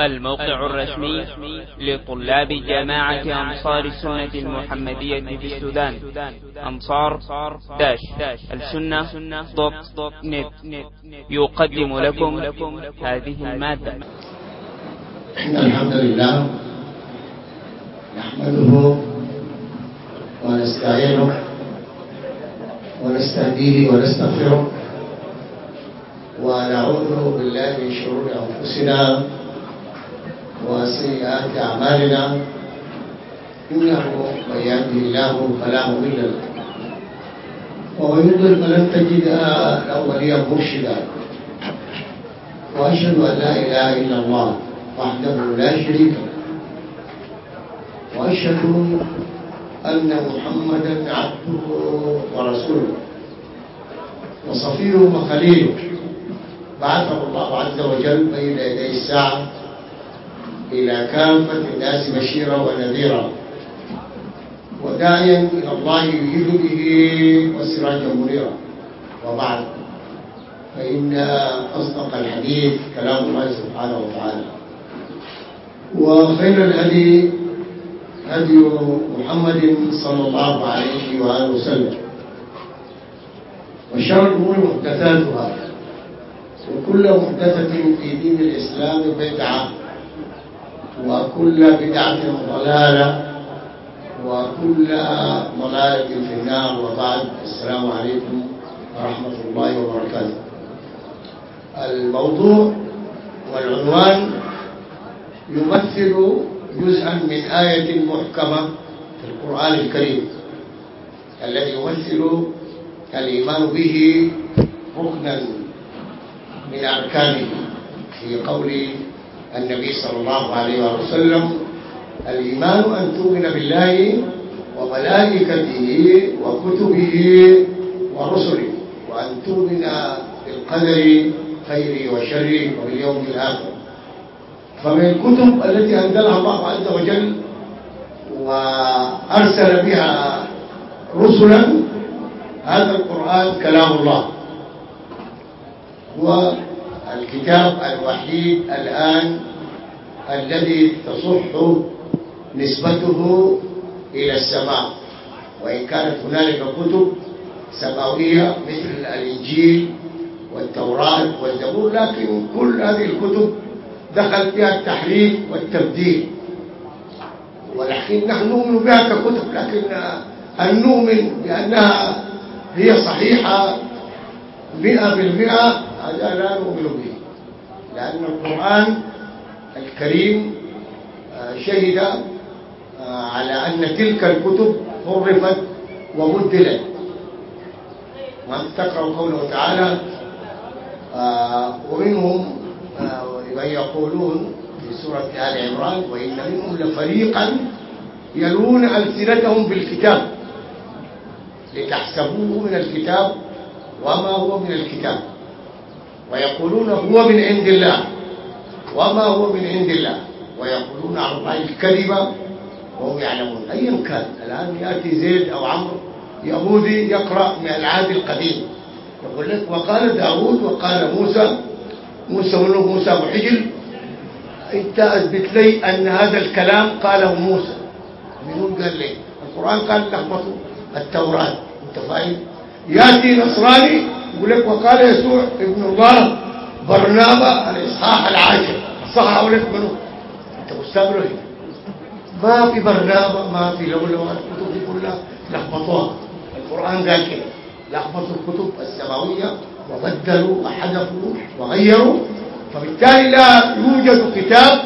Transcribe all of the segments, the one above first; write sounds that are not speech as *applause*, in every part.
الموقع الرسمي لطلاب جامعة أنصار السنة المحمدية في السودان. أنصار داش. السنة دوت نت. يقدم لكم هذه المادة. إن الحمد لله نحمده ونستعينه ونستهديه ونستغفره ونعوذ بالله من شرور أنفسنا وسيئات أعمالنا. إنه من يهده الله فلا مضل له. ومن يضلل فلن تجد له وليا مرشدا. وأشهد أن لا إله إلا الله وحده لا شريك له. وأشهد أن محمدا عبده ورسوله. وصفيه وخليله. بعثه الله عز وجل بين يدي الساعة إلى كافة الناس بشيرا ونذيرا. وداعيا إلى الله بإذنه وسراجا منيرا. وبعد فإن أصدق الحديث كلام الله سبحانه وتعالى. وخير الهدي هدي محمد صلى الله عليه وآله وسلم. وشر الأمور محدثاتها. وكل محدثة في دين الإسلام بدعة. وكل بدعة ضلالة وكل ضلالة في النار. وبعد السلام عليكم ورحمة الله وبركاته. الموضوع والعنوان يمثل جزءا من آية محكمة في القرآن الكريم. الذي يمثل الإيمان به ركنا من أركانه في قول النبي صلى الله عليه وسلم الإيمان أن تؤمن بالله وملائكته وكتبه ورسله وأن تؤمن بالقدر خيره وشره وباليوم الآخر. فمن الكتب التي أنزلها الله عز وجل وأرسل بها رسلا هذا القرآن كلام الله. الكتاب الوحيد الآن الذي تصح نسبته إلى السماء وإن كانت هنالك كتب سماوية مثل الإنجيل والتوراة والزبور لكن كل هذه الكتب دخل فيها التحريف والتبديل. ولكن نحن نؤمن بها ككتب لكن أن نؤمن بأنها هي صحيحة مئة بالمئة؟ هذا لا نؤمن به. لأن القرآن الكريم شهد على أن تلك الكتب حرفت وبدلت. وأنت تقرأ قوله تعالى ومنهم من يقولون في سورة آل عمران وإن منهم لفريقا يلون ألسنتهم بالكتاب لتحسبوه من الكتاب وما هو من الكتاب. ويقولون هو من عند الله. وما هو من عند الله؟ ويقولون على الله الكذب وهم يعلمون. ايا كان الآن يأتي زيد أو عمرو يهودي يقرأ من العهد القديم. يقول لك وقال داوود وقال موسى موسى منه موسى ابو حجر انت اثبت لي أن هذا الكلام قاله موسى. منو قال لي القرآن قال لخبطوا التوراة أنت فاهم؟ يأتي نصراني يقول لك وقال يسوع ابن الله برنابا الاصحاح العاشر. صح لك منه أنت مستمر ما في برنابا ما في لولو الكتب دي كلها لخبطوها. القرآن قال كده لخبطوا الكتب السماوية وبدلوا وحذفوا وغيروا. فبالتالي لا يوجد كتاب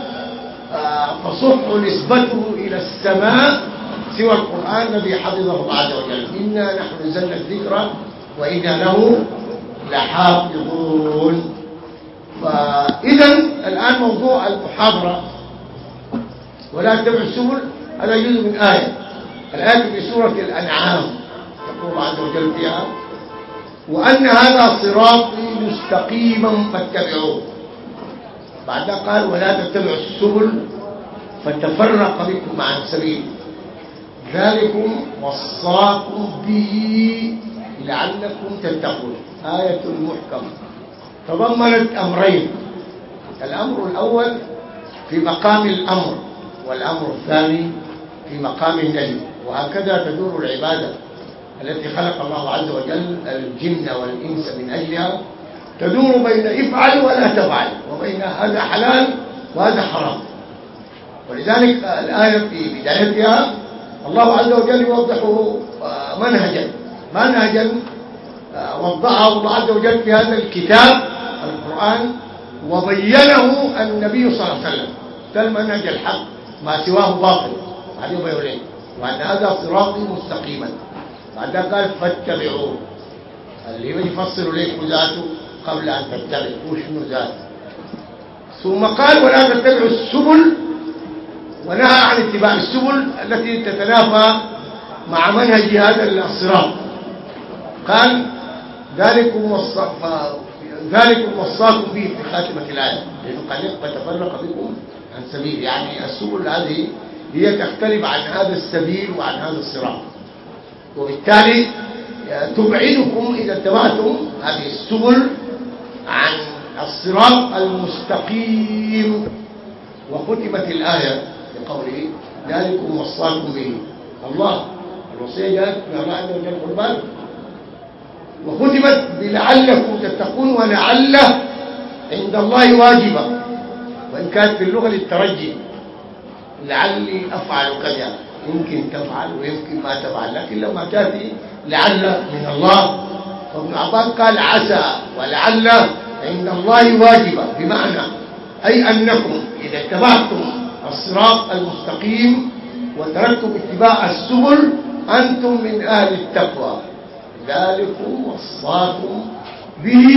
تصح نسبته إلى السماء سوى القرآن الذي حفظه الله عز وجل. إنا نحن نزلنا الذكر وإنا له لحافظون فإذا الآن موضوع المحاضرة. ولا تتبع السبل هذا جزء من آية. الآية في سورة الأنعام يقول عز وجل فيها وأن هذا صراطي مستقيما فاتبعوه. بعدها قال ولا تتبعوا السبل فتفرق بكم عن سبيل. ذلكم وصاكم به لعلكم تتقون. آية محكمة. تضمنت أمرين. الأمر الأول في مقام الأمر والأمر الثاني في مقام النهي وهكذا تدور العبادة التي خلق الله عز وجل الجن والإنس من أجلها. تدور بين افعل ولا تفعل وبين هذا حلال وهذا حرام. ولذلك الآية في بدايتها الله عز وجل يوضح منهجا. منهجا آه، وضعه الله عز وجل في هذا الكتاب القرآن وبينه النبي صلى الله عليه وسلم. ده المنهج الحق ما سواه باطل. هذا يبين وأن هذا صراطي مستقيما. بعد قال فاتبعوه. اللي يفصل لكم ذاته قبل أن تتبعوا وشنو ذاته ثم قال ولا تتبعوا السبل. ونهى عن اتباع السبل التي تتنافى مع منهج هذا الصراط. قال ذلكم ذلكم وصاكم به في خاتمة الآية لأنه قال فتفرق بكم عن سبيل. يعني السبل هذه هي تختلف عن هذا السبيل وعن هذا الصراط. وبالتالي تبعدكم إذا اتبعتم هذه السبل عن الصراط المستقيم. وختمت الآية بقوله ذلكم وصاكم به. الله الوصية جاءت من الله عز وجل قربان. وختمت بلعلكم تتقون ولعل عند الله واجبة. وإن كانت في اللغة للترجي لعلي أفعل كذا يمكن تفعل ويمكن ما تفعل لكن لما تأتي لعل من الله. فابن عباس قال عسى ولعل عند الله واجبة. بمعنى أي أنكم إذا اتبعتم الصراط المستقيم وتركتم اتباع السبل أنتم من أهل التقوى. ذلكم وصاكم به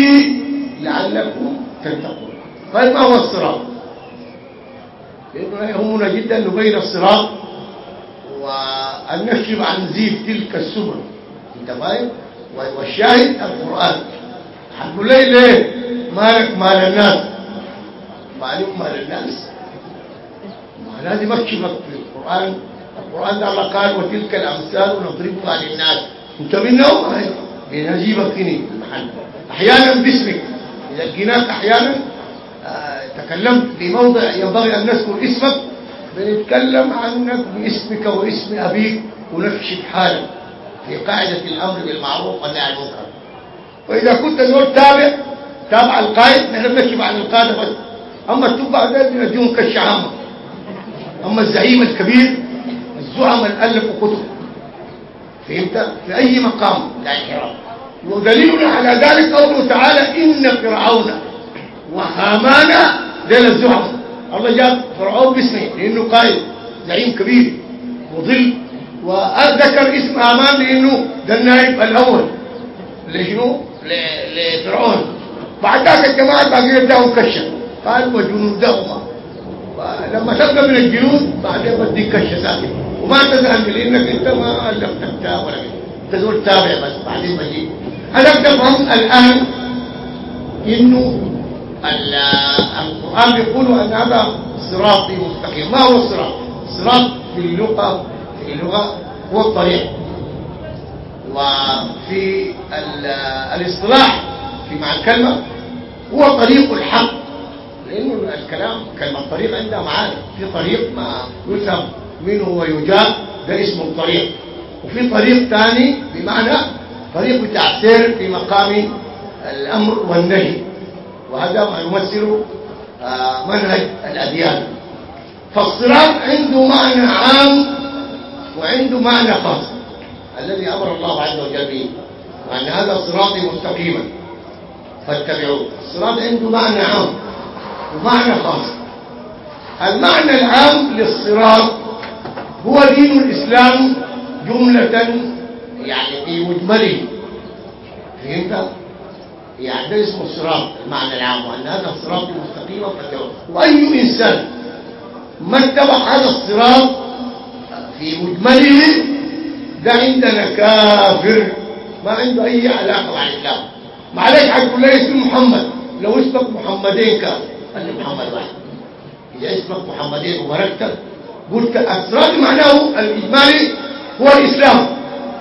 لعلكم تتقون. طيب ما هو الصراط؟ لأنه يهمنا جدا نبين الصراط. وأن نكشف عن زيد تلك السبل. أنت فاهم؟ والشاهد القرآن. حنقول لي ليه؟ مالك مال الناس؟ معلوم مال الناس؟ ما لازم اكشفك في القرآن. القرآن ده الله قال وتلك الأمثال نضربها للناس. انت منهم بنجيبك هنا المحل. أحيانا باسمك. إذا لقيناك أحيانا آه تكلمت في موضع ينبغي أن نذكر اسمك بنتكلم عنك باسمك واسم أبيك ونكشف حالك في قاعدة الأمر بالمعروف والنهي عن المنكر. وإذا كنت زول تابع تابع القائد نحن بنكشف عن القاده بس أما التبع ده بنديهم كالشعامه أما الزعيم الكبير الزعم اللي الفوا كتب فهمت؟ في أي مقام؟ لا انحراف ودليلنا على ذلك قوله تعالى إن فرعون وهامان دين الزعم الله جاب فرعون باسمه لأنه قائد زعيم كبير وظل وذكر اسم هامان لأنه ده النائب الأول. لشنو؟ لفرعون. بعد ذلك الجماعة باقي اداهم كشف قال وجنودهما. لما تبقى من الجنود بعدين بديك كشف ساكت وما تزعل لانك أنت ما الكتاب ولا تزول تابع بس بعدين بجيب هل تفهم الآن إنه القرآن بيقول أن هذا صراطي مستقيم. ما هو الصراط الصراط في اللغة في اللغة هو الطريق. وفي الإصطلاح في معنى الكلمة هو طريق الحق. لأنه الكلام كلمة طريق عندها معاني. في طريق ما يسمى منه ويجاب ده اسمه الطريق. وفي طريق ثاني بمعنى طريق بتاع سير في مقام الأمر والنهي. وهذا ما يمثل آه، منهج الأديان. فالصراط عنده معنى عام وعنده معنى خاص الذي أمر الله عز وجل به وأن هذا صراطي مستقيما. فاتبعوه. الصراط عنده معنى عام ومعنى خاص. المعنى العام للصراط هو دين الإسلام جملة يعني في مجمله فهمت؟ يعني ده اسمه الصراط المعنى العام. وأن هذا الصراط مستقيم وأي إنسان ما اتبع هذا الصراط في مجمله ده عندنا كافر. ما عنده أي علاقة مع الإسلام. معلش حتقول لي اسم محمد. لو اسمك محمدين كافر. قال محمد واحد. إذا اسمك محمدين وبركتك قلت الصراط معناه الإجمالي هو الإسلام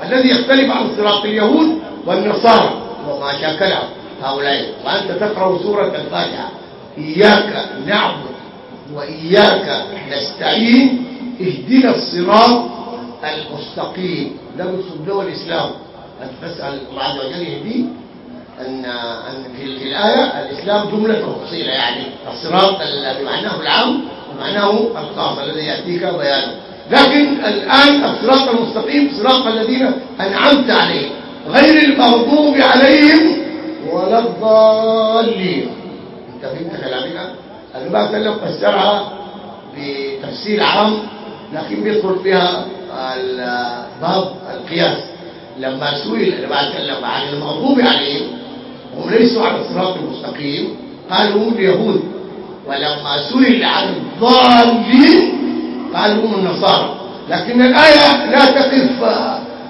الذي يختلف عن صراط اليهود والنصارى. وما شاكلهم هؤلاء وأنت تقرأ سورة الفاتحة. إياك نعبد وإياك نستعين. اهدنا الصراط المستقيم. ده بيقصد دول الإسلام. تسأل الله عز وجل يهديه أن أن في الآية الإسلام جملة تفصيلة يعني. الصراط بمعناه العام ومعناه الخاص الذي يأتيك بيانه لكن الآن الصراط المستقيم صراط الذين أنعمت عليهم. غير المغضوب عليهم ولا الضالين. انت فهمت كلامنا عليه وسلم فسرها بتفسير عام لكن بيدخل فيها باب القياس. لما سئل عليه وسلم عن المغضوب عليهم هم ليسوا على الصراط المستقيم قالوا هم اليهود. ولما سئل عن الضالين قالوا هم النصارى. لكن الآية لا تقف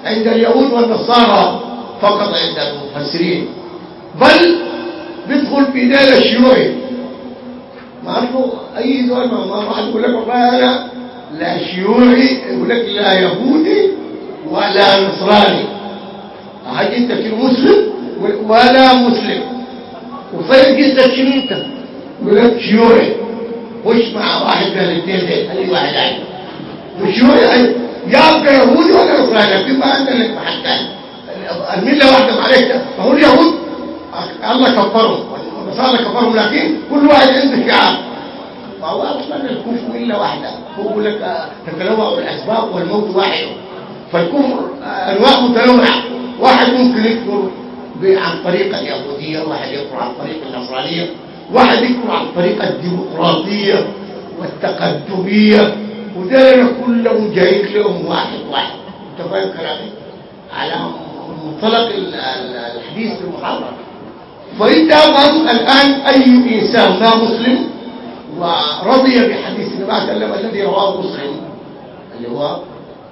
عند اليهود والنصارى فقط عند المفسرين. بل بيدخل في ديل الشيوعي ما عرفوا أي زول ما واحد يقول لك والله أنا لا شيوعي يقول لك لا يهودي ولا نصراني. هاي انت كده مسلم ولا مسلم. وفرق جدا شنو أنت؟ شيوعي خش مع واحد من الاثنين دول اي واحد عايز وشيوعي يبقى يهودي ولا نصراني ما عندنا محل ثاني الملة واحدة معلش فهو اليهود؟ الله كفرهم. والنصارى كفرهم لكن كل واحد عنده شعار. فهو أصلا الكفر مله واحدة. هو يقول لك تتنوع الأسباب والموت واحد. فالكفر انواع متنوعة. واحد ممكن يكفر عن طريق اليهودية واحد يكفر عن طريق النصرانية. واحد يكفر عن طريق الديمقراطية والتقدمية ودول كلهم جايين لهم واحد واحد. أنت فاهم كلامي؟ على منطلق الحديث المحرم فإنت الآن أي إنسان ما مسلم ورضي بحديث النبي صلى الله عليه وسلم الذي رواه مسلم اللي هو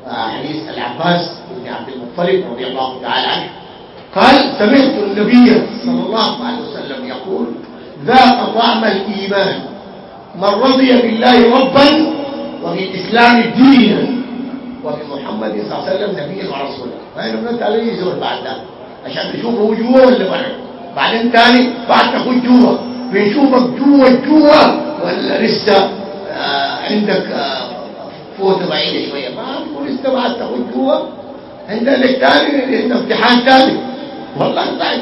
حديث العباس بن عبد المطلب رضي الله تعالى عنه قال سمعت النبي صلى الله عليه وسلم يقول ذاق طعم الإيمان. من رضي بالله ربا وبالإسلام دينا وبمحمد صلى الله عليه وسلم نبيا ورسولا. فإنه بنت عليه يزور بعد ذلك عشان نشوفه جوا ولا برا بعدين تاني بعد تخش جوا بنشوفك جوا جوا ولا لسه آه عندك آه فوت بعيدة شوية. ما لسه بعد تخش جوا عندك تاني امتحان تاني. والله طيب.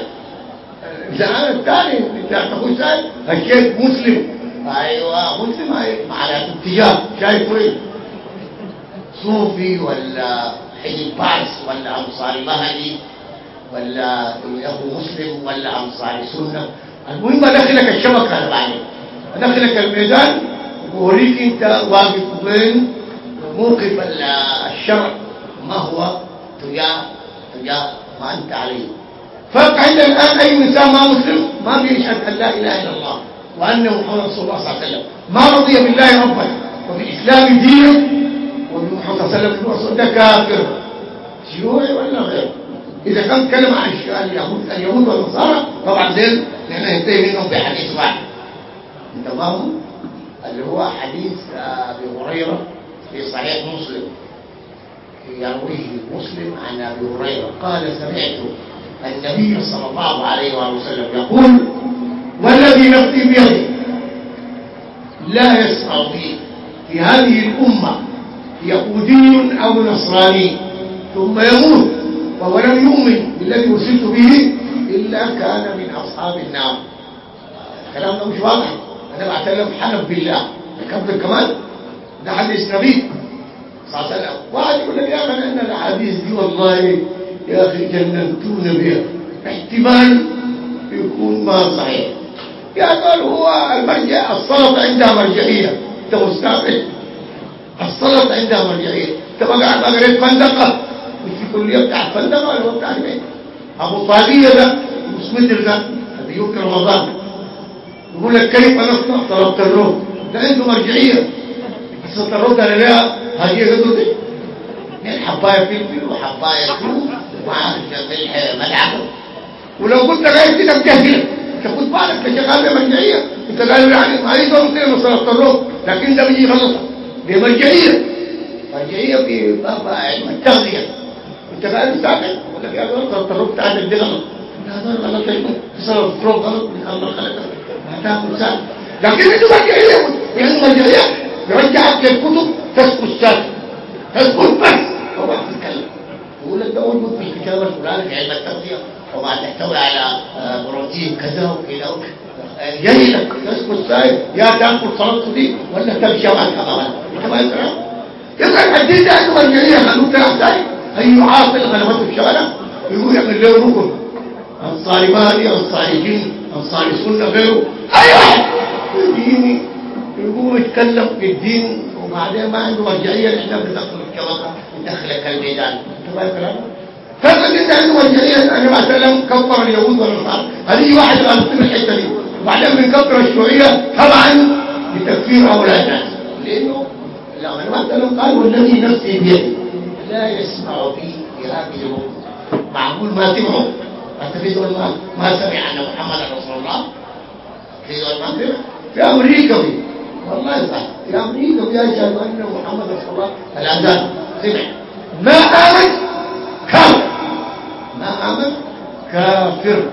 الامتحان الثاني انت تخش ثاني الشيخ مسلم. أيوه مسلم على اتجاه شايف وين؟ صوفي ولا حزب بارس ولا أنصاري مهدي ولا ابو مسلم ولا أنصاري سنة. المهم أدخلك الشبكة أنا بعدين أدخلك الميدان وأوريك أنت واقف وين؟ موقف الشرع. ما هو؟ تجاه تجاه ما أنت عليه. فعند الآن أي إنسان ما مسلم ما بيشهد أن لا إله إلا الله وان محمد رسول الله صلى الله عليه وسلم. ما رضي بالله ربا وبالاسلام دينا وبمحمد صلى الله عليه وسلم ده كافر. شيوعي ولا غير؟ إذا كان كلام عن اليهود اليهود والنصارى طبعا دين نحن ننتهي منهم بحديث واحد. انت فاهم اللي هو حديث أبي هريرة في صحيح مسلم. يرويه مسلم عن أبي هريرة. قال سمعت النبي صلى الله عليه وسلم يقول والذي نفسي بيده لا بي. في هذه الأمة يهودي أو نصراني ثم يموت وهو لم يؤمن بالذي أرسلت به إلا كان من أصحاب النار. الكلام ده مش واضح أنا بعتلم حلف بالله. الكبر كمان؟ ده حديث نبي صلى الله عليه وسلم. واحد يقول لك يا أن الأحاديث دي والله يا أخي جننتونا بها احتمال يكون ما صحيح. يا قال هو المرجع الصلاة عندها مرجعية. انت مستقبل الصلاة عندها مرجعية. انت ما قاعد قريت فندقة مش كلية بتاع فندقة ولا بتاع مين أبو طاقية ده مسمدر ده. يوم رمضان. يقول لك كيف نصنع طلبت الروح ده عنده مرجعية. بس الروح ده لها هذه قدر دي يعني حباية فلفل وحباية ثوم ملعبه ولو قلت غير كده مجهلة انت خد بالك انت شغال بمرجعية انت قال يعني مثل ما صرفت الروح لكن ده بيجي غلط. دي مرجعية مرجعية في باب علم التغذية. انت قال ساكت ولا في صرفت الروح بتاعتك دي غلط. هذا غلط. الروح غلط. من الله ما تاكل ساكت لكن أنتوا مرجعية يعني مرجعية فتحت الكتب تسكت ساكت تسكت بس. وما تتكلم يقول لك ده موجود في علم التغذية وما تحتوي على آه، بروتين كذا وكذا وكذا. جاي لك تسكت ساكت يا تأكل سلطه دي ولا تمشي معك كمان انت ما يقرا يقرا الحديث ده انه مرجعيه خلوه تلعب ثاني اي عاقل غلبته الشارع. يقول يعمل له ركن انصاري مالي انصاري جن انصاري سنة غيره. اي واحد ديني يقوم يتكلم في الدين وبعدين ما عنده مرجعيه إحنا بندخل الكبكه ندخلك الميدان؟ فرق انت عنده مرجعيه أنا مثلا كفر اليهود والنصارى؟ هذه واحد غلطين الحته دي وبعدين بنكفر الشيوعية طبعا لتكفير الناس. لأنه لو أنا مثلا قال والذي نفسي بيده. لا يسمع بي الأمور معقول ما سمعوا أنت في دول ما, ما سمع أن محمد رسول الله؟ في دول ما سمع. في أمريكا في. والله صح في أمريكا في اشهد ان محمد رسول الله. سمع. ما امن كافر. ما امن كافر.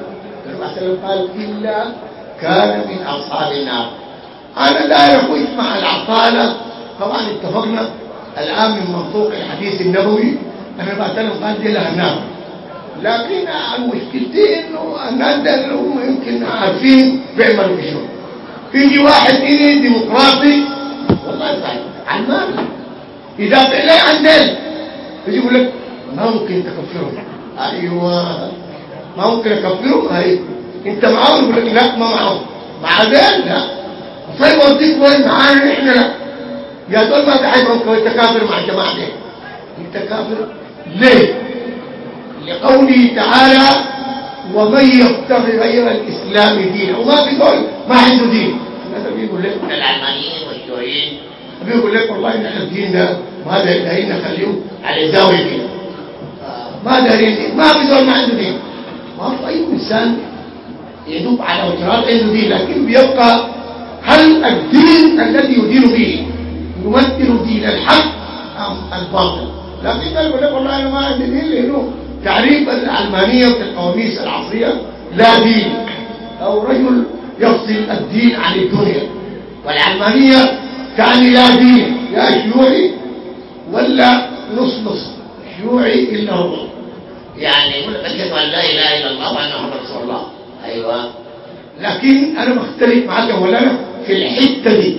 الرسول قال إلا كان من أصحاب النار. أنا لا أعرف مع العقاله طبعا اتفقنا. الآن من منطوق الحديث النبوي أنا بتكلم قال دي لها نار. لكن المشكلتين إنه الناس يمكن عارفين بيعملوا شو يجي واحد هنا ديمقراطي والله صحيح. علماني يدافع لي عن دين. يجي يقول لك ما ممكن تكفرهم أيوه. ما ممكن اكفرهم هاي أنت معاهم؟ يقول لك لا ما معاهم. مع ذلك لا. طيب وديك وين؟ معانا إحنا لا يا دول ما تحبهم أنت كافر مع الجماعة دي. أنت كافر؟ ليه؟ لقوله تعالى ومن يبتغي غير الإسلام دينا وما في ما عنده دين. هذا بيقول لك العلمانيين والشيوعيين بيقول لك والله نحن الدين ده ما دارين نخليه على زاويه كده ما دارين دين. ما في ما عنده دين. ما في أي إنسان يدوب على وجرات عنده دين لكن بيبقى هل الدين الذي يدين به يمثل دين الحق أم الباطل؟ لكن قال لك والله أنا ما عندي دين لإنه تعريف العلمانيه في القواميس العصرية لا دين. أو رجل يفصل الدين عن الدنيا. والعلمانيه تعني لا دين. يا شيوعي ولا نص نص شيوعي الا هو يعني يقول لك أشهد أن لا إله إلا الله وأن محمد رسول الله. أيوه. لكن أنا بختلف معاك يا مولانا في الحتة دي.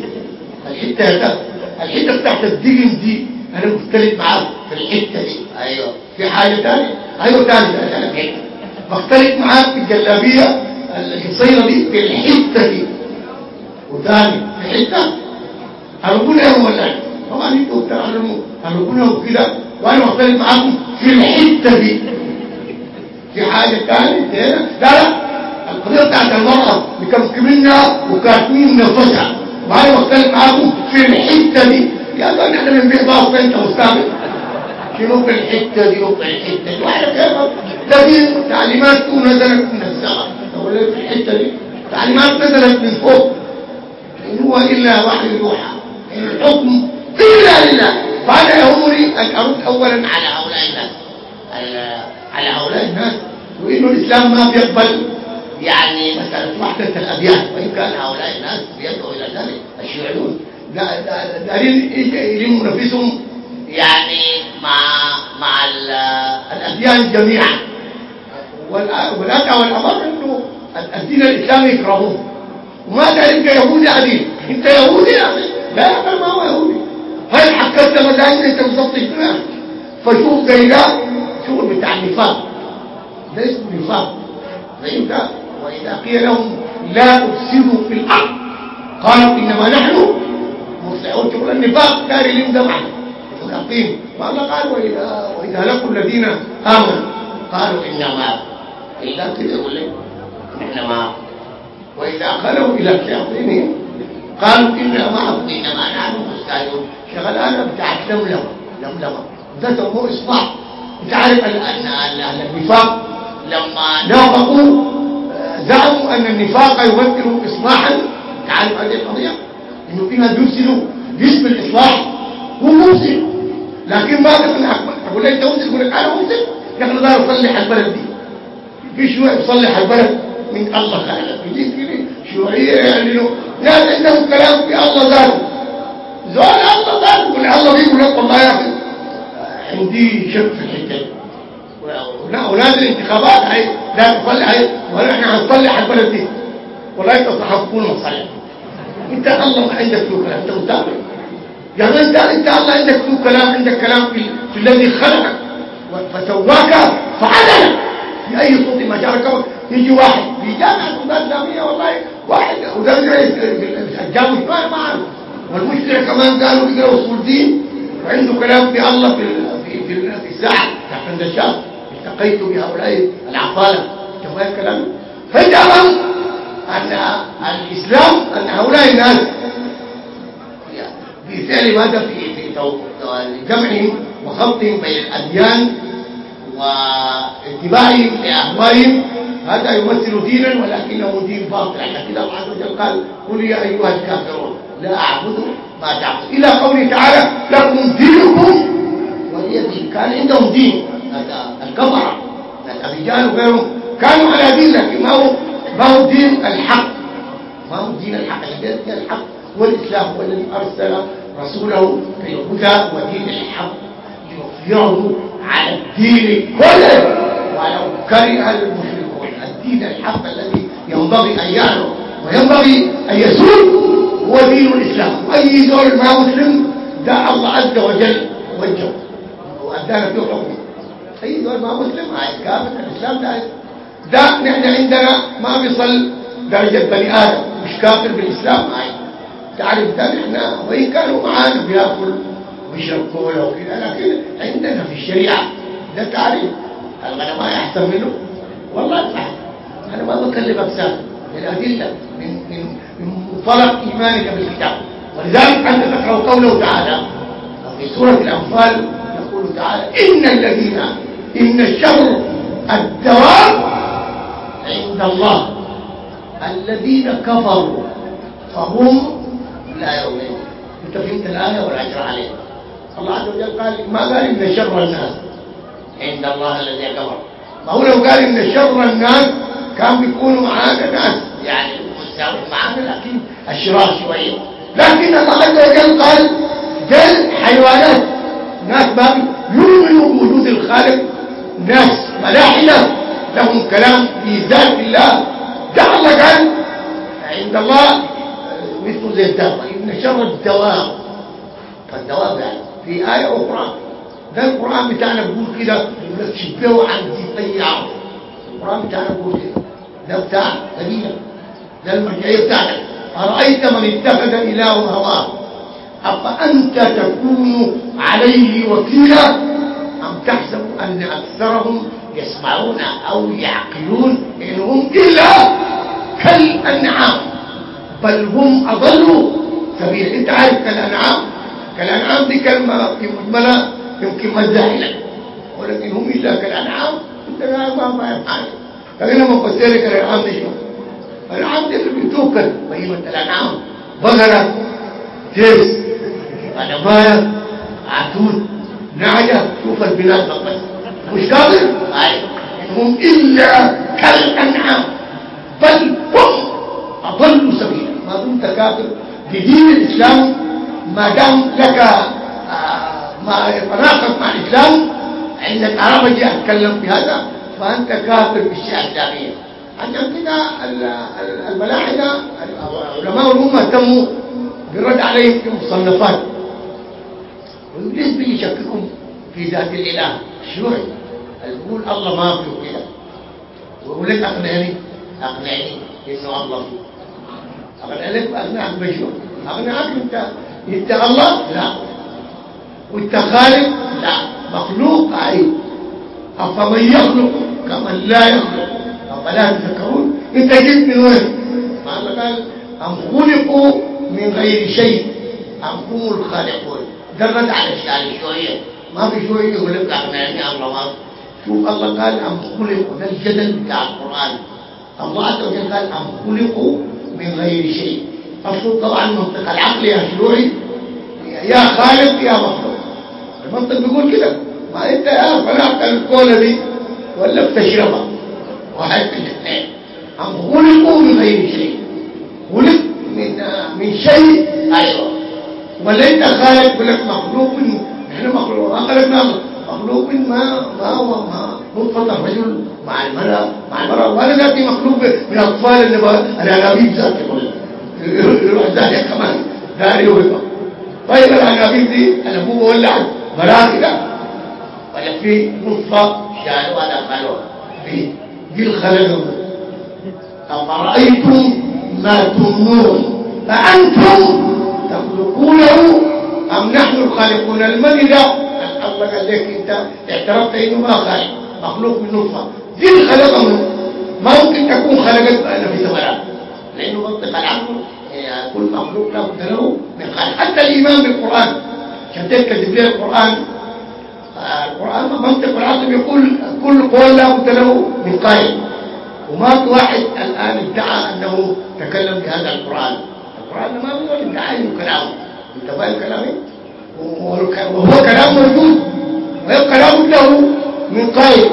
الحتة ده الحتة بتاعت الدين دي أنا مختلف معاك في الحتة دي. أيوه. في حاجة ثانية أيوه ثانية أنا في حتة بختلف معاك في الجلابية القصيرة دي في الحتة دي. وثاني في حتة؟ هربونا يا مولانا طبعا أنتوا بتعلموا هربونا. وكده. وأنا بختلف معاكم في الحتة دي. في حاجة ثانية هنا لا لا. القضية بتاعت المرأة مكمكمينها وكاتمين نفسها. وأنا بختلف معاكم في الحتة دي. يا ده إحنا بنبيع باص انت مستعمل شنو الحتة دي وفي الحتة دي؟ وإحنا كيف؟ ده دي تعليمات نزلت من السماء في الحتة دي؟ تعليمات نزلت من فوق. إن هو إلا وحي يوحى. إن الحكم إلا لله. فانا يهمني ان ارد اولا على هؤلاء الناس. على هؤلاء الناس. وإنه الإسلام ما بيقبل يعني مسألة وحدة الاديان وإن كان هؤلاء الناس بيدعوا إلى ذلك. الشيوعيون يلموا نفسهم يعني مع مع الأديان جميعا. والاتى والامر إنه الدين الإسلامي يكرهوه وما دارين كيهودي عديد أنت يهودي يا لا يا ما هو يهودي. هل حكمت مدائن أنت بالضبط اجتماع فشوف زي ده شغل بتاع النفاق. ده اسمه نفاق فانت وإذا قيل لهم لا تفسدوا في الأرض قالوا إنما نحن مصلحون شغل النفاق داري لهم ده معنا متقين فالله قال؟ واذا وإذا لقوا الذين آمنوا. قالوا انما إذا كده يقول انما وإذا خلوا إلى شياطينهم قالوا أنا معكم إنما نحن مستهزئون شغلانه بتاعت لملمة. لملمة. ده سموه اصلاح انت عارف أن النفاق لما نافقوا زعموا أن النفاق يمثل اصلاحا. تعرف هذه القضية؟ إنه في ناس بيفسدوا باسم الاصلاح هو مفسد. لكن ما تقول أقول لك أنت مفسد يقول لك أنا مفسد. يا أخي ده يصلح البلد دي. في شوية يصلح البلد من الله كده شيوعية يعلنوا ناس عندهم كلام في الله ذاته. زول الله تقول الله بيقول لك والله يا أخي. عندي شك في الحته لا ونازل انتخابات هاي لا تصلي هاي. ونحن هنصلي حق البلد دي. والله انت تكون مصلي انت الله عندك له كلام أنت متابع. يعني انت انت الله عندك له كلام عندك كلام في, الذي خلقك. فسواك فعدلك. في أي صوت ما شارك يجي واحد في جامعه الاسلاميه والله. واحد وده الجامع ما ما عارف والمشكلة كمان قالوا بيقرا أصول دين وعنده كلام في الله في في في, الساعة تحت الدشاش التقيت بهؤلاء العقاله كما الكلام فجأة أن الإسلام أن هؤلاء الناس بفعل ماذا في جمعهم وخلطهم بين الأديان واتباعهم لأهوائهم هذا يمثل دينا ولكنه دين باطل. حتى الله عز وجل قال قل يا أيها الكافرون لا أعبد ما تعبد. إلى قوله تعالى لكم دينكم ولي دين كان عندهم دين. الكفرة الرجال وغيرهم كانوا على دين لكن ما هو ما هو دين الحق؟ ما هو دين الحق؟ الدين الحق هو الإسلام هو الذي أرسل رسوله بالهدى ودين الحق ليظهره على الدين كله. ولو كره المشركون الدين الحق الذي ينبغي أن يعلم وينبغي أن يسود هو دين الإسلام. أي دول ما مسلم دع الله عز وجل وجهه وأدانا فيه حكمه. أي دول ما مسلم هاي كافر الإسلام ده ده نحن عندنا ما بيصل درجة بني آدم مش كافر بالإسلام هاي. تعرف ده نحن وإن كانوا معانا بيأكل ويشرب كولا وكذا لكن عندنا في الشريعة ده تعريف. الغنم ما يحسن منه. والله صح. أنا ما بكلمك سهل الأدلة من من من منطلق إيمانك بالكتاب. ولذلك أنت تقرأ قوله تعالى في سورة الأنفال يقول تعالى إن الذين إن الشر الدواب عند الله. الذين كفروا فهم لا يؤمنون. انت فهمت الآية والعشر عليها الله عز وجل قال ما قال إن شر الناس عند الله الذي كفر ما هو لو قال إن شر الناس كان بيكونوا معانا ناس. يعني مستوى معانا لكن أشرار شوية. لكن الله عز وجل قال جل حيوانات. ناس ما يؤمنوا بوجود الخالق ناس ملاحدة. لهم كلام في ذات الله. قال عند الله مثل زي الدواء. إن شر الدواب فالدواب يعني في آية أخرى. ده القرآن بتاعنا بيقول كده تشبهوا عن دي طيعه القرآن بتاعنا بيقول كده. ده بتاع نبينا. ده المرجعية بتاعتك أرأيت من اتخذ إله هواه؟ أفأنت تكون عليه وكيلا أم تحسب أن أكثرهم يسمعون أو يعقلون إن هم إلا كالأنعام. بل هم أضلوا. سبيل أنت عارف كالأنعام. كالأنعام دي كلمة في مجملة يمكن مزاحلة ولكن هم إلا كالأنعام. أنت ما حاجة لكن لما قلت لك الأنعام دي شو الأنعام دي اللي بتوكل. بهيمة الأنعام. بقرة جيس غنماية عتود نعجة. شوف البلاد بس مش قادر هم إلا كالأنعام. بل هم أضلوا سبيلا. ما دمت كافر بدين الإسلام ما دام لك ما يتناقض مع الإسلام عندك عرب أجي أتكلم بهذا فأنت كافر بالشيء الإسلامية عشان كده الملاحدة علماء الأمة اهتموا بالرد عليهم في مصنفات. وإبليس بيشككهم في ذات الإله. الشيوعي يقول الله ما فيه كده ويقول لك أقنعني. أقنعني إنه الله. فيه أقنعك وأقنعك بشو أقنعك أنت أنت الله؟ لا. وأنت خالق؟ لا. مخلوق؟ أي. أفمن يخلق؟ كمن لا يخلق. أفلا تذكرون؟ أنت جيت من وين ما الله قال أم خلقوا من غير شيء؟ أم هم الخالقون؟ درد على الشعر شوية. ما في شوية يقول لك. أقنعني الله ما شوف الله قال أم خلقوا ده الجدل بتاع القرآن الله عز وجل قال أم خلقوا من غير شيء المفروض طبعا المنطق العقلي يا شيوعي يا خالق يا مخلوق المنطق بيقول كده ما انت يا خلقت الكولا دي ولا بتشربها واحد من الاثنين أم خلقوا من غير شيء خلق من من شيء أيوه ولا انت خالق يقول لك مخلوق من إحنا مخلوق خلقنا مخلوق من ما ما هو؟ ما نطفة الرجل مع المرأة مع المرأة. ولا ذاتي مخلوق من أطفال الانابيب ذاتي. يروح ذاتي كمان. داري ويبقى طيب الانابيب دي الأبوة ولعت مراكبه ولا في نطفة شالوها دخلوها في دي الخلق أفرأيتم ما تمنون؟ فأنتم تخلقونه أم نحن الخالقون؟ المن ده الله قال لك أنت اعترفت إنه ما خالق مخلوق من نطفة. دي خلقه منه ما ممكن تكون خلقت نفس مرة لأنه منطق العقل كل مخلوق لا بد له من خالق. حتى الإيمان بالقرآن. عشان تكذب ليه القرآن. القرآن منطق العقل يقول كل قول لا بد له من قائل. وما في واحد الآن ادعى أنه تكلم بهذا القرآن. القرآن ما هو ادعى كلامه انت فاهم كلامي؟ وهو كلام موجود. كلام له من قائل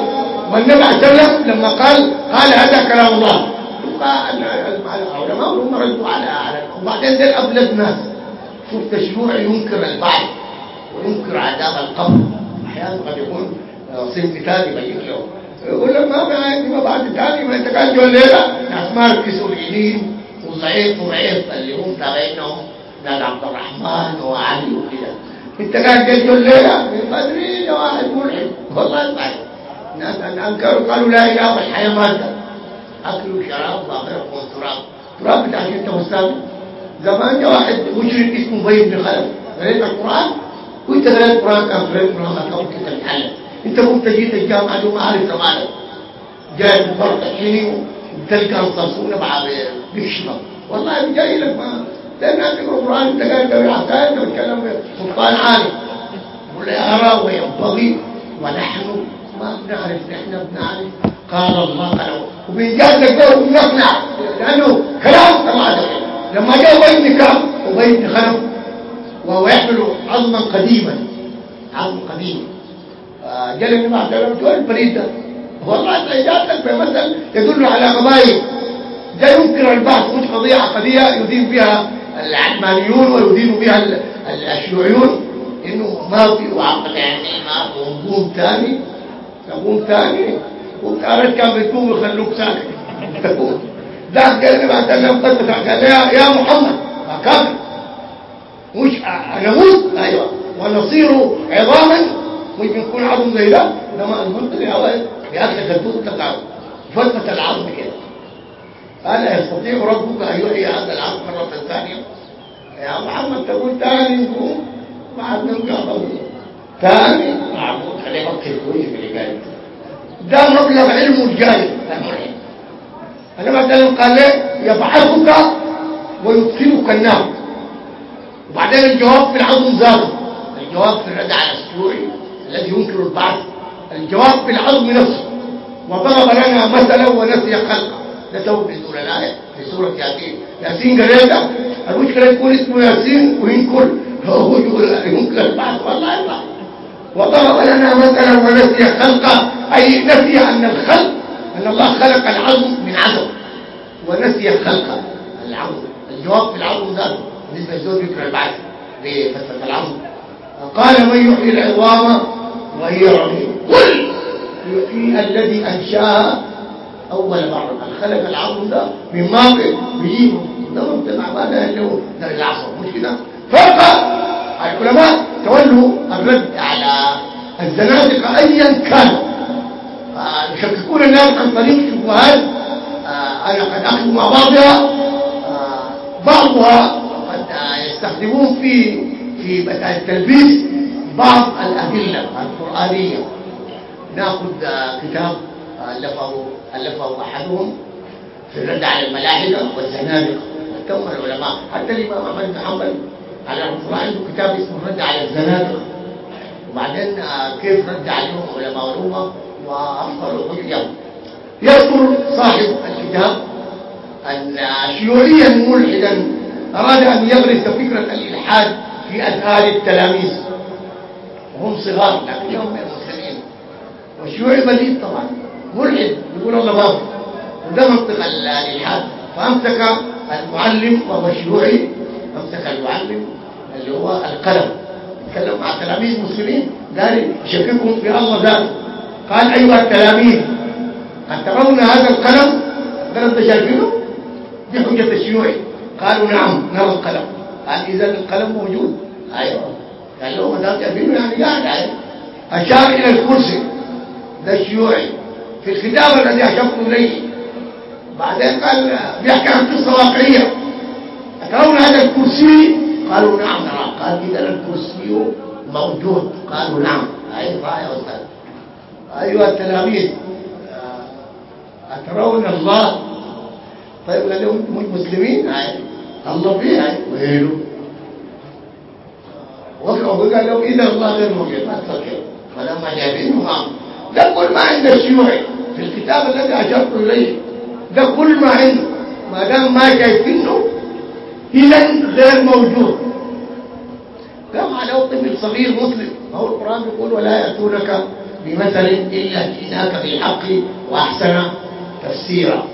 والنبي عليه وسلم لما قال قال هذا كلام الله. العلماء هم ردوا على وبعدين ده الابلد ناس شوف تشريع ينكر البعث وينكر عذاب القبر. أحيانا قد يكون صنف ثاني بين له. يقول لك ما بعد ما بعد ثاني ما انت قاعد جوا الليلة ناس ما ركزوا اليمين وضعيف وضعيف اللي هم تابعينهم. ناس عبد الرحمن وعلي وكده. انت قاعد جوا الليلة؟ ما أدري ده واحد ملحد. والله صحيح ناس أنكروا قالوا لا إله والحياة مادة. اكل وشراب واخرهم تراب. تراب بتاع انت أستاذ زمان جاء واحد مشرك اسمه بي بن خلف. قريت القرآن؟ وانت قريت القرآن كان قريت القران ما كنت تتعلم. انت كنت جيت الجامعة دي وما عارف زمانك جاي مفرقعيني وتلقى الصرصون بعض بيشرب والله جاي لك ما أنت قاعد تقرأ حكايه انت بتتكلم سلطان عالي يقول يرى وينبغي ونحن ما بنعرف نحن بنعرف. قال الله قال وبيجاد لك ده وبنقنع لأنه كلام كما لما جاء كعب ابي بن خلف وهو يحمل عظما قديما. عظم قديم. جاء النبي عليه الصلاة والسلام البريد ده. والله جاتك بمثل يدل على قضايا. ده ينكر البعث مش قضية عقدية يدين بها العلمانيون ويدين بها الشيوعيون إنه ما في عقد يعني ما ونقوم ثاني نقوم ثاني وكانت كان بتقوم يخلوك ساكت. *laughs* ده قال النبي عليه الصلاه والسلام قال يا يا محمد كافر مش نموت أيوه. ونصير عظاما. ممكن يكون عظم زي ده. إنما المنطق الأول بأكل خدود تقع فتمة العظم كده. ألا يستطيع ربك أن يحيي هذا العظم مرة ثانية. يا محمد تقول ثاني نقوم بعد نرجع ثاني معبود خليه يفكر كويس في اللي قال ده مبلغ علمه الجاي أنا مثلا قال لي يبعثك ويدخلك النار. وبعدين الجواب في العظم ذاته الجواب في الرد على السوري الذي ينكر البعث. الجواب في العظم نفسه. وضرب لنا مثلا ونسي خلقه. تو في سوره الايه في سوره ياسين ياسين قريتها المشكلة يكون اسمه ياسين وينكر هو يقول ينكر البعث والله يطلع وضرب لنا مثلا ونسي خلقه اي نسي ان الخلق ان الله خلق العظم من عدم ونسي خلقه العظم الجواب في العظم ذاته بالنسبة لزوج ينكر البعث بفتره العظم قال من يحيي العظام وهي رميم قل يحيي الذي انشاها أول مرة. خلق العظم ده من موقع بيجيبه. ده مجتمع بعدها اللي هو ده العصر مش كده؟ فرق العلماء تولوا الرد على الزنادقة ايا كان. يشككون الناس عن طريق شبهات. أنا قد أخذ مع بعضها. بعضها قد يستخدمون في في التلبيس. بعض الأدلة القرآنية. ناخذ كتاب ألفه أحدهم في الرد على الملاحدة والزنادقة ثم العلماء. حتى الإمام أحمد بن حنبل على رحمة عنده كتاب اسمه الرد على الزنادقة وبعدين كيف رد عليهم علماء الأمة وأبطلوا حجتهم يذكر صاحب الكتاب أن شيوعيا ملحدا أراد أن يغرس فكرة الإلحاد في أذهان التلاميذ. وهم صغار لكنهم من المسلمين. والشيوعي بليد طبعا. ملحد يقول الله ما وده منطق الإلحاد. فأمسك المعلم وهو شيوعي أمسك المعلم اللي هو القلم. تكلم مع تلاميذ مسلمين قال يشككهم في الله ذاته. قال أيها التلاميذ أترون هذا القلم؟ القلم ده شايفينه دي حجة الشيوعي. قالوا نعم نرى القلم. قال إذا القلم موجود. أيوه. قال له ما دام شايفينه يعني قاعد أشار إلى الكرسي. ده الشيوعي. في الكتاب الذي أشرت إليه. بعدين قال بيحكي عن قصة واقعية. أترون هذا الكرسي؟ قالوا نعم نرى قال إذا الكرسي موجود. قالوا نعم. أيوة يا أستاذ. أيها التلاميذ أترون الله؟ طيب قال لهم أنتم مسلمين؟ أي الله فيه أي ويلو. وقال قال لهم إذا الله غير موجود ما تفكر فلما جايبينه ما ده كل ما عند الشيوعي في الكتاب الذي أشرت إليه. ده كل ما عنده ما دام ما شايفينه إذا غير موجود. كما لو طفل صغير مسلم. هو القرآن يقول ولا يأتونك بمثل إلا جئناك بالحق وأحسن تفسيرا.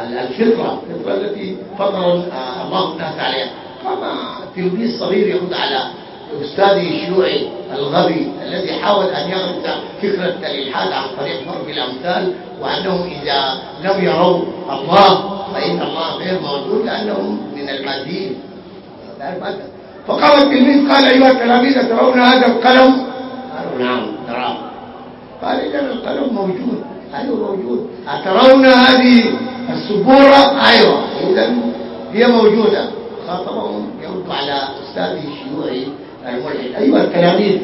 الفطرة الفطرة التي فطر الله الناس عليها. كما تلميذ صغير يرد على أستاذه الشيوعي الغبي الذي حاول أن يغرس فكرة الإلحاد عن طريق ضرب الأمثال وأنهم إذا لم يروا الله فإن الله غير موجود لأنهم من المادين فقام التلميذ قال أيها التلاميذ ترون هذا القلم؟ قالوا نعم تراه. قال إذا القلم موجود. أيوه موجود. أترون هذه السبورة؟ أيوه إذا هي موجودة. خاطبهم يرد على أستاذه الشيوعي الملحد أيها التلاميذ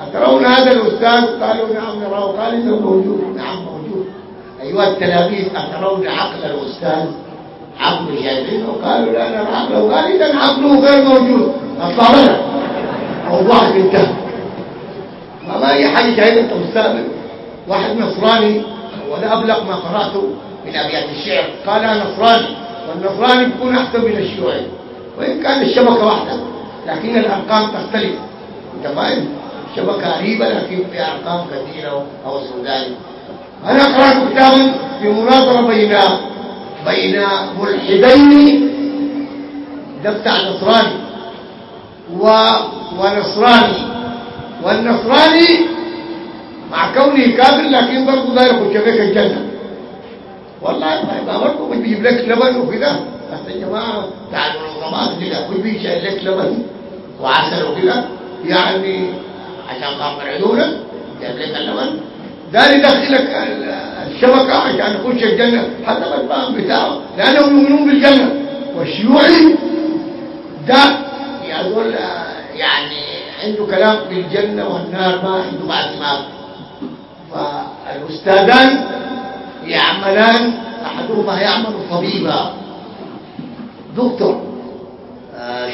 أترون هذا الأستاذ؟ قالوا نعم نراه قال إنه موجود. نعم موجود. أيها التلاميذ أترون عقل الأستاذ؟ عقله شايفينه قالوا لا نرى عقله قال إذا عقله غير موجود. أطلع لنا موضوعك انتهى ما ما أي حاجة شايف أنت مستقبل واحد نصراني ولا أبلغ ما قرأته من أبيات الشعر. قال أنا نصراني. والنصراني بيكون أحسن من الشيوعي. وإن كان الشبكة واحدة. لكن الأرقام تختلف أنت فاهم شبكة قريبة لكن فيها أرقام كثيرة أو سوداني أنا قرأت كتابا في مناظرة بين بين ملحدين ده بتاع نصراني و... ونصراني والنصراني مع كونه كافر لكن برضه داير يخش بك الجنة والله ما برضه بيجيب لك لبن وكده بس يا جماعة بتاع المنظمات كده كل بيجي لك لبن وعسل وكده يعني عشان خاطر عيونك جاب لك اللبن. ده يدخلك الشبكة عشان يخش الجنة. حتى بالفهم بتاعه لأنهم يؤمنون بالجنة. والشيوعي ده يقول يعني عنده كلام بالجنة والنار ما عنده بعد ما. فالأستاذان يعملان أحدهما يعمل طبيبا. دكتور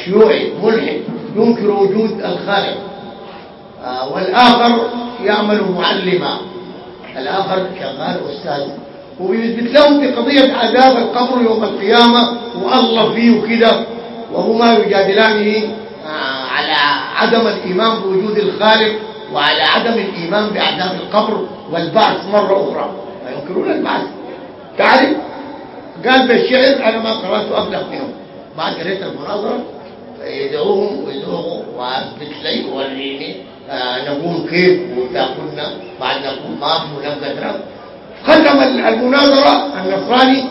شيوعي ملحد ينكر وجود الخالق. والآخر يعمل معلما. الآخر شغال أستاذ. وبيثبت لهم في قضية عذاب القبر يوم القيامة والله فيه وكده وهما يجادلانه على عدم الإيمان بوجود الخالق وعلى عدم الإيمان بعذاب القبر والبعث مرة أخرى. فينكرون البعث. تعرف قال بالشعر أنا ما قرأت أبلغ منهم بعد قريت المناظرة يدعوهم ويدعوه وأثبت لي وريني آه نقول كيف وتأكلنا. بعد نقول ما ونبقى تراب ختم المناظرة النصراني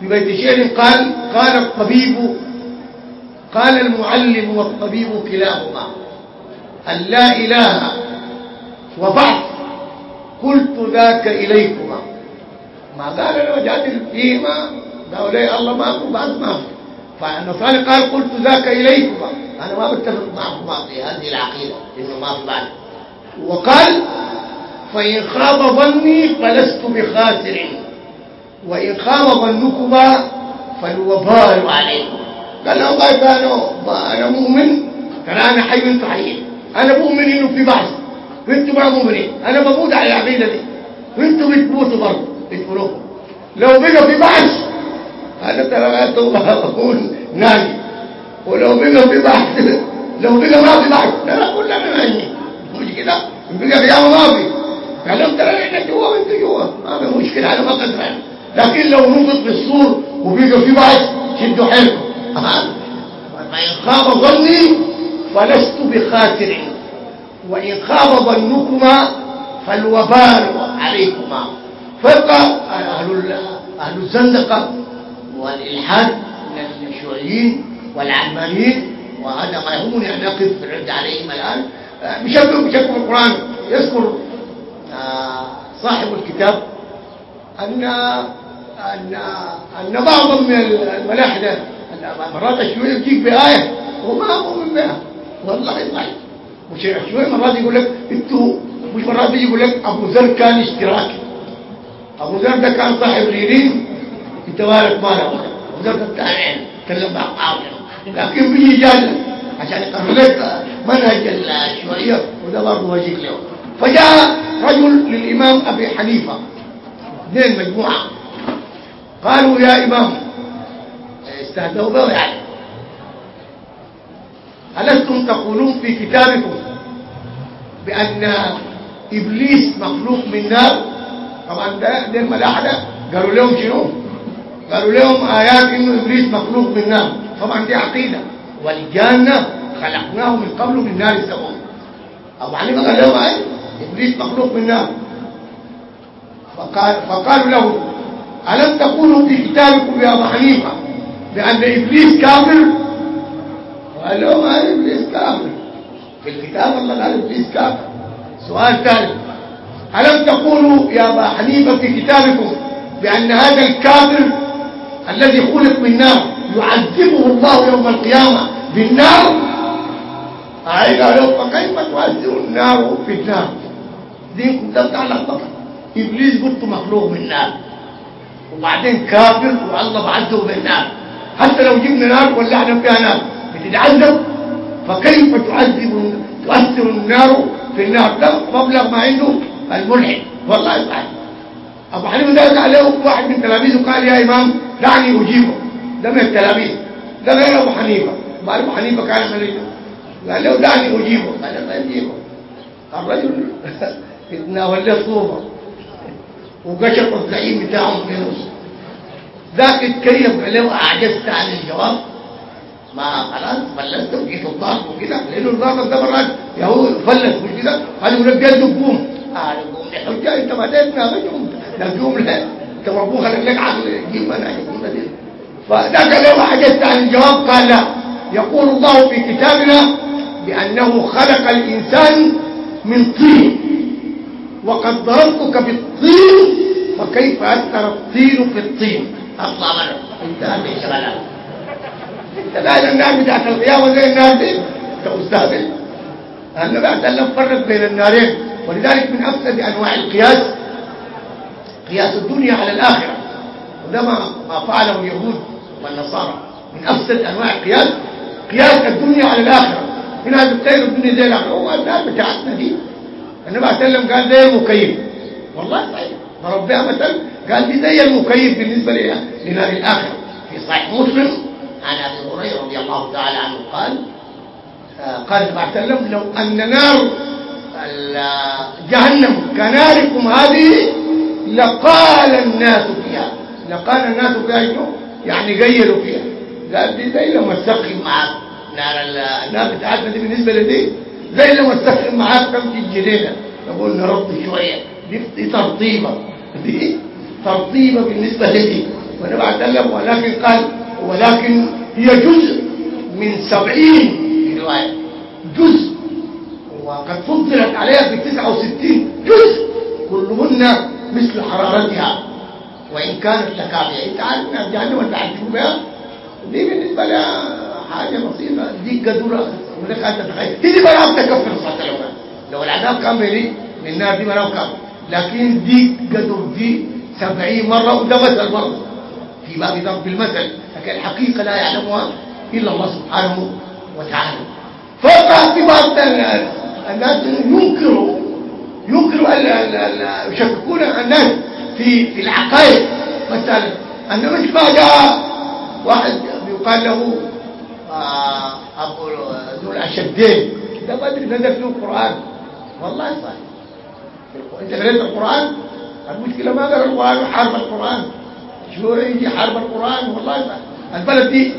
في بيت شعر قال قال الطبيب قال المعلم والطبيب كلاهما أن لا إله وبعث قلت ذاك إليكما ما قال أنا وجادل فيهما قالوا الله في بعث ما في فالنصراني قال قلت ذاك إليكما أنا ما بتفق معكما في هذه العقيدة إنه ما في بعث وقال فإن خاب ظني فلست بخاسر وإن خاب ظنكما فالوبال عليكم. قال لهم طيب أنا أنا مؤمن. ترى أنا حي وأنت حيين أنا مؤمن إنه في بعث. وأنتم ما مؤمنين. أنا بموت على العقيدة دي. وأنتم بتموتوا برضه. بتقولوكم لو بقى في بعث أنا ترى أكون ناجي ولو بقى في بعث لو بقى ما في بعث لا كلنا ناجي مش كده بقى قيامة ما في. لهم ترى إحنا جوا وانت جوا. ما في مشكلة أنا ما قدران لكن لو نفط في السور وبقى في بعث شدوا حيلكم. فإن خاب ظني فلست بخاسر وإن خاب ظنكما فالوبال عليكما. فيبقى أهل أهل الزندقة والإلحاد من الشيوعيين والعلمانيين وهذا ما يهمني أن أقف في الرد عليهم الآن. بشكل بشكل القرآن يذكر آه، صاحب الكتاب أن أن أن بعض من الملاحدة مرات الشيوعية يجيك بآية وما مؤمن بها؟ والله صحيح مش الشيوعية مرات يقول لك أنتوا مش مرات يجي يقول لك أبو ذر كان اشتراكي. أبو ذر ده كان صاحب ريرين يتوارث ماله أبو ذر بتاع تكلم مع لكن بيجي جال عشان يقرر لك منهج الشيوعية وده برضه وجيك له فجاء رجل للإمام أبي حنيفة اثنين مجموعة. قالوا يا إمام استهدوا به يعني. ألستم تقولون في كتابكم بأن إبليس مخلوق من نار؟ طبعا ده ده الملاحدة قالوا لهم شنو؟ قالوا لهم آيات إنه إبليس مخلوق من نار طبعا دي عقيدة. والجنة خلقناه من قبل من نار السموم أبو حنيفة قال لهم أي؟ إبليس مخلوق من نار فقال فقالوا له ألم تقولوا في كتابكم يا أبو حنيفة بأن إبليس كافر؟ قال لهم أي إبليس كافر. في الكتاب الله قال إبليس كافر. سؤال ثالث ألم تقولوا يا أبا حنيفة في كتابكم بأن هذا الكافر الذي خلق من نار يعذبه الله يوم القيامة بالنار؟ أي قالوا فكيف تعذب النار في النار؟ دينكم ده بتاع لخبطه إبليس قلت مخلوق من نار. وبعدين كافر والله بعذبه بالنار حتى لو جبنا نار ولعنا فيها نار بتتعذب؟ فكيف تعذب تؤثر النار في النار؟ ده مبلغ ما عنده. الملحد. والله صحيح أبو حنيفة ده عليه واحد من تلاميذه قال يا إمام دعني أجيبه. ده من التلاميذ. ده غير أبو حنيفة. ما أبو حنيفة كان مليكا قال له دعني أجيبه. قال له أجيبه. الرجل اتناول *laughs* له صوبه وقشط الزعيم بتاعه في نص ذاك اتكيف عليه أعجزت عن الجواب. ما خلاص فلست وجيت الضغط وكده. لأنه الضغط ده مرات يا هو فلس مش كده قالوا له بجد قوم قال أنت ما تدنا بجوم لا قوم لا. أنت مربوخ لك لك عقل جيب أنا فذاك اليوم عجزت عن الجواب قال لا يقول الله في كتابنا بأنه خلق الإنسان من طين. وقد ضربتك بالطين فكيف أثر الطين في الطين؟ اطلع منه انتهى. من شغلات انت بعد النار بتاعت القيامة زي النار دي. أنت أستاذ. النبي عليه وسلم فرق بين النارين. ولذلك من أفسد أنواع القياس قياس الدنيا على الآخرة. وده ما فعله اليهود والنصارى من أفسد أنواع القياس قياس الدنيا على الآخرة. هنا بتخيل الدنيا زي الآخرة. هو النار بتاعتنا دي. النبي عليه وسلم قال زي المكيف. والله صحيح ضرب بها مثل قال دي زي المكيف بالنسبة لنار الآخرة. في صحيح مسلم عن أبي هريرة رضي الله تعالى عنه قال قال النبي عليه وسلم لو أن نار جهنم. كناركم هذه لقال الناس فيها. لقال الناس فيها شنو؟ يعني غيروا فيها. قال دي زي لما تسخن معاك. نار النار بتاعتنا دي بالنسبة لدي زي لما تسخن معاك تمشي الجنينة؟ نقول نرد شوية. دي, ترطيبة. دي ترطيبة بالنسبة لدي. عليه وسلم ولكن قال ولكن هي جزء من سبعين. في رواية. جزء. وقد فضلت عليها بتسعة وستين جزء كلهن مثل حرارتها. وإن كانت لكافية إنت عارف ان جهنم بها دي بالنسبة لها حاجة بسيطة. دي قدورة. ولك أنت تخيل دي بلا تكفر صلاة الأولاد لو العذاب كان بيني من النار دي بلا كان لكن دي قدر دي سبعين مرة وده مثل مرة في باب ضرب المثل. لكن الحقيقة لا يعلمها إلا الله سبحانه وتعالى. فوقع في الناس ينكروا ينكروا يشككون الناس في في العقائد. مثلا أن مش ما جاء؟ واحد يقال له أبو ذو الأشدين. ده بدري نزل فيه القرآن. والله صحيح. انت قريت القرآن؟ المشكلة ما قرأ القرآن وحارب القرآن. شو يجي حرب القرآن والله البلد دي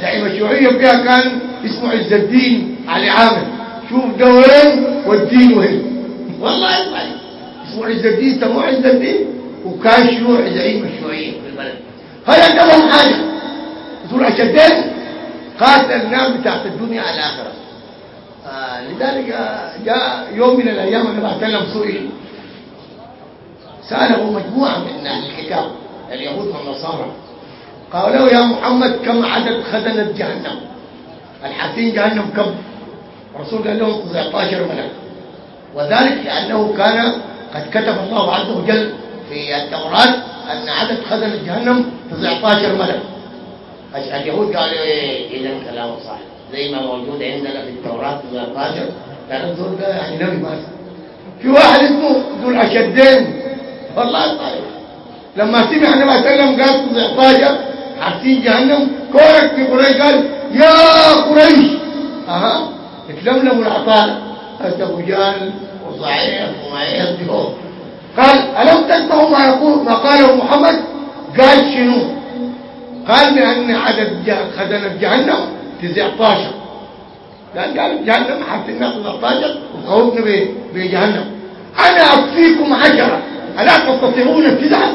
زعيم الشيوعية فيها كان اسمه عز الدين علي عامر. شوف ده وين والدين وين والله يطلع اسمه عز الدين سموه عز الدين وكان شيوعي زعيم الشيوعية في البلد. هل عندهم حاجة ذو الأشدين قاتل الناس بتاعت الدنيا على الآخرة. آه لذلك جاء يوم من الأيام أنا بتكلم سئل سأله مجموعة من أهل الكتاب اليهود والنصارى. قالوا يا محمد كم عدد خزنة جهنم؟ الحاسين جهنم كم؟ الرسول قال لهم 19 ملك وذلك لأنه كان قد كتب الله عز وجل في التوراة أن عدد خزنة جهنم 19 ملك اليهود قالوا إيه إذا كلامه صح. زي ما موجود عندنا في التوراة 19 كان الزول ده يعني نبي ما في واحد اسمه ذو الأشدين. والله طيب. لما سمع النبي صلى الله عليه وسلم قال 19 حاسين جهنم كورك في قريش قال يا قريش! أها. أبو جهل وصعيح ومعيط بهم قال ألم تسمعوا ما يقول ما قاله محمد؟ قال شنو؟ قال بأن عدد خزنه جهنم 19 قال قال جهنم حاطين 19 وخوفنا بجهنم. أنا أكفيكم عشرة. ألا تستطيعون التسعه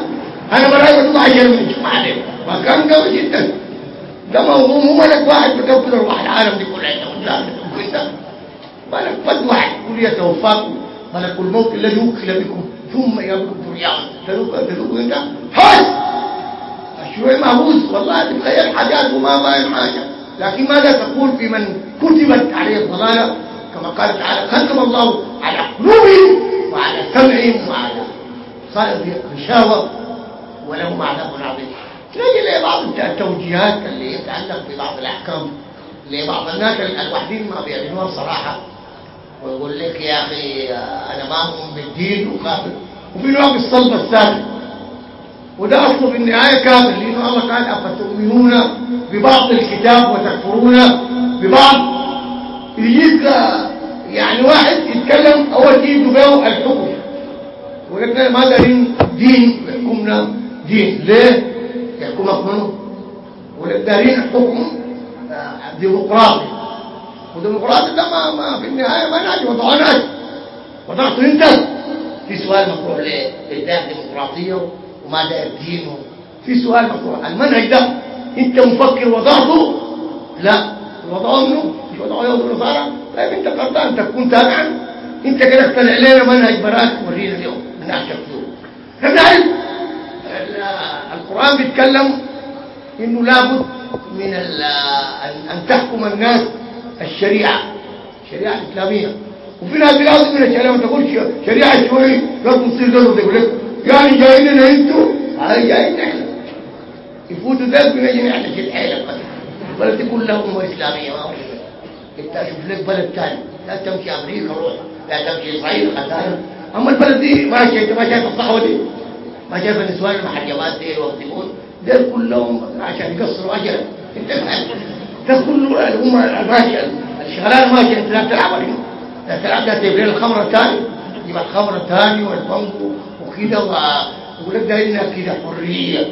أنا براي بدو عشر من الجمعه عليهم ما كان قوي جدا. ده موضوع مو ملك واحد بكبر ارواح العالم دي كلها. انت ملك فد واحد. يقول يتوفاكم. ملك الموت الذي وكل بكم. ثم يمكث رياض تلوك تلوك انت حس شوي مهووس. والله تتخيل حاجات وما باين حاجة. لكن ماذا تقول في من كتبت عليه الضلالة؟ كما قال تعالى ختم الله على قلوبهم وعلى سمعهم وعلى صار غشاوه ولهم عذاب عظيم. نجي لبعض التوجيهات اللي يتعلق ببعض الأحكام. لبعض الناس الوحدين ما بيعلنوها صراحة ويقول لك يا أخي أنا ما اؤمن بالدين وكافر وفي نوع بالصلب الثاني وده أصله في النهاية كافر لأنه الله قال أفتؤمنون ببعض الكتاب وتكفرون ببعض؟ يجيك يعني واحد يتكلم أول شيء يجيب الحكم. ولكن ما دارين دين يحكمنا دين. ليه؟ يحكمك منه. ودارين حكم؟ ديمقراطي. وديمقراطي ده ما, ما في النهاية ما ناجي وضعه ناجي. وضعته انت في سؤال مطروح ليه؟ اداك ديمقراطية وما داير دين في سؤال مطروح المنهج ده انت مفكر وضعته؟ لا. وضعه منه؟ مش وضعه يوم النصارى طيب انت قرطان تكون تابعا؟ انت كده اخترع لنا منهج براك ورينا اليوم من نحشر فيه إحنا بنعرف القرآن بيتكلم إنه لابد من ان تحكم الناس الشريعة الشريعة الإسلامية وفي ناس بيلاحظوا من ما تقول شريعة شوي لازم تصير ده يقول لك يعني جايين أنتوا هاي جايين إحنا يفوتوا ده بنجي إحنا في الحيلة البلد كلها أمة إسلامية ما هو أنت أشوف لك بلد ثاني لا تمشي أمريكا روح. لا تمشي إسرائيل خسارة. أما البلد دي ماشي انت ما شايف الصحوة دي. ما شايف النسوان المحجبات دي والمسلمون دول كلهم عشان يقصروا انت ده كله الأمة ماشية. الشغلانه ماشية. أنت لا تلعب عليهم لا تلعب تجيب لنا الخمره الثاني. تجيب الخمره الثاني والبنك وكده ويقول لك ده لنا كده حرية.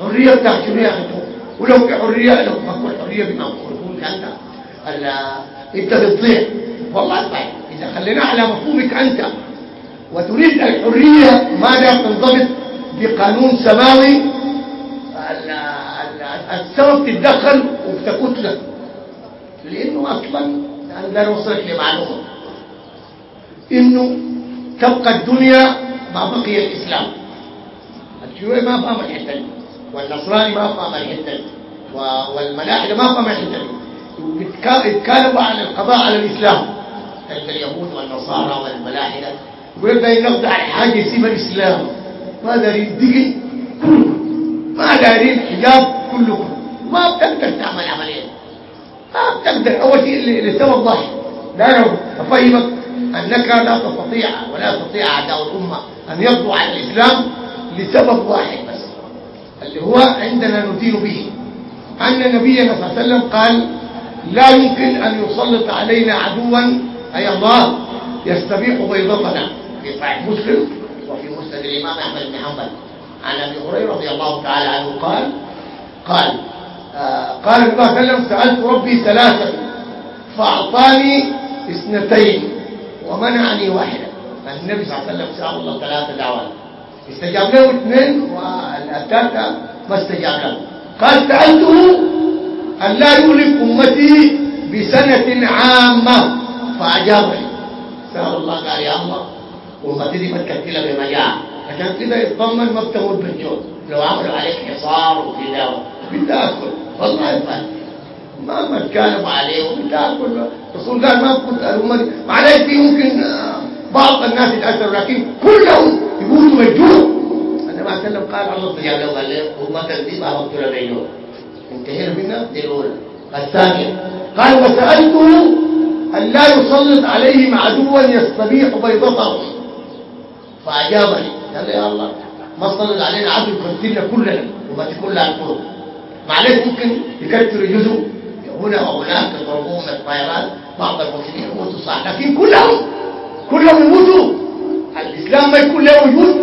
حرية بتاعت شنو يا أخي؟ ولو في حرية لو فكوا الحريه بما يقولون أنت. أنت بتضيع والله طيب. إذا خلينا على مفهومك أنت. وتريد الحرية ماذا تنضبط بقانون سماوي السبب تتدخل وبتكت لك لأنه أصلا أنا اوصلك لمعلومة. إنه تبقى الدنيا ما بقي الإسلام. الشيوعي ما فهم الحته دي والنصراني ما فهم الحته دي والملاحدة ما فهم الحته دي يتكلموا عن القضاء على الإسلام. اليهود والنصارى والملاحدة. ده ينقض على حاجة يسيب الإسلام. ما دارين دقن ما دارين حجاب كلكم. ما بتقدر تعمل عملية. ما بتقدر. أول شيء لسبب ضحي لا أفهمك أنك لا تستطيع ولا يستطيع أعداء الأمة أن يقضوا على الإسلام لسبب واحد بس اللي هو عندنا ندين به. أن نبينا صلى الله عليه وسلم قال لا يمكن أن يسلط علينا عدوا أي الله يستبيح بيضتنا. في صحيح مسلم وفي مسند الإمام أحمد بن حنبل. عن أبي هريرة رضي الله تعالى عنه قال قال آه، قال صلى الله عليه وسلم سألت ربي ثلاثة فأعطاني اثنتين ومنعني واحدة. فالنبي صلى الله عليه وسلم سأل الله ثلاثة دعوات. استجاب له اثنين والثالثة ما استجاب له. قال سألته أن لا يهلك أمتي بسنة عامة فأجابني. سأل الله قال يا الله أمتي دي متكتلة بمجاعة. عشان كده يطمن ما بتموت بالجوع لو عملوا عليك حصار وكده بتاكل والله يفعل ما ما تكلم عليه وبتاكل. الرسول قال ما كنت الأمة معلش في ممكن آه، بعض الناس يتأثروا لكن كلهم يموتوا بالجوع أنا ما أتكلم قال الله تجعل له قال له أمة دي ما مقتولة بالجوع انتهينا منها؟ دي الأولى الثانية. قال وسألته أن لا يسلط عليهم عدوا يستبيح بيضتهم فأجابني. قال يا الله. ما صلت علينا عدو يكتلنا كلنا وما تكون لها القلوب معلش ممكن يكتروا جزء هنا أو هناك يضربوهم من الطيران بعض المسلمين يموتوا صح لكن كلهم كلهم يموتوا. الإسلام ما يكون له وجود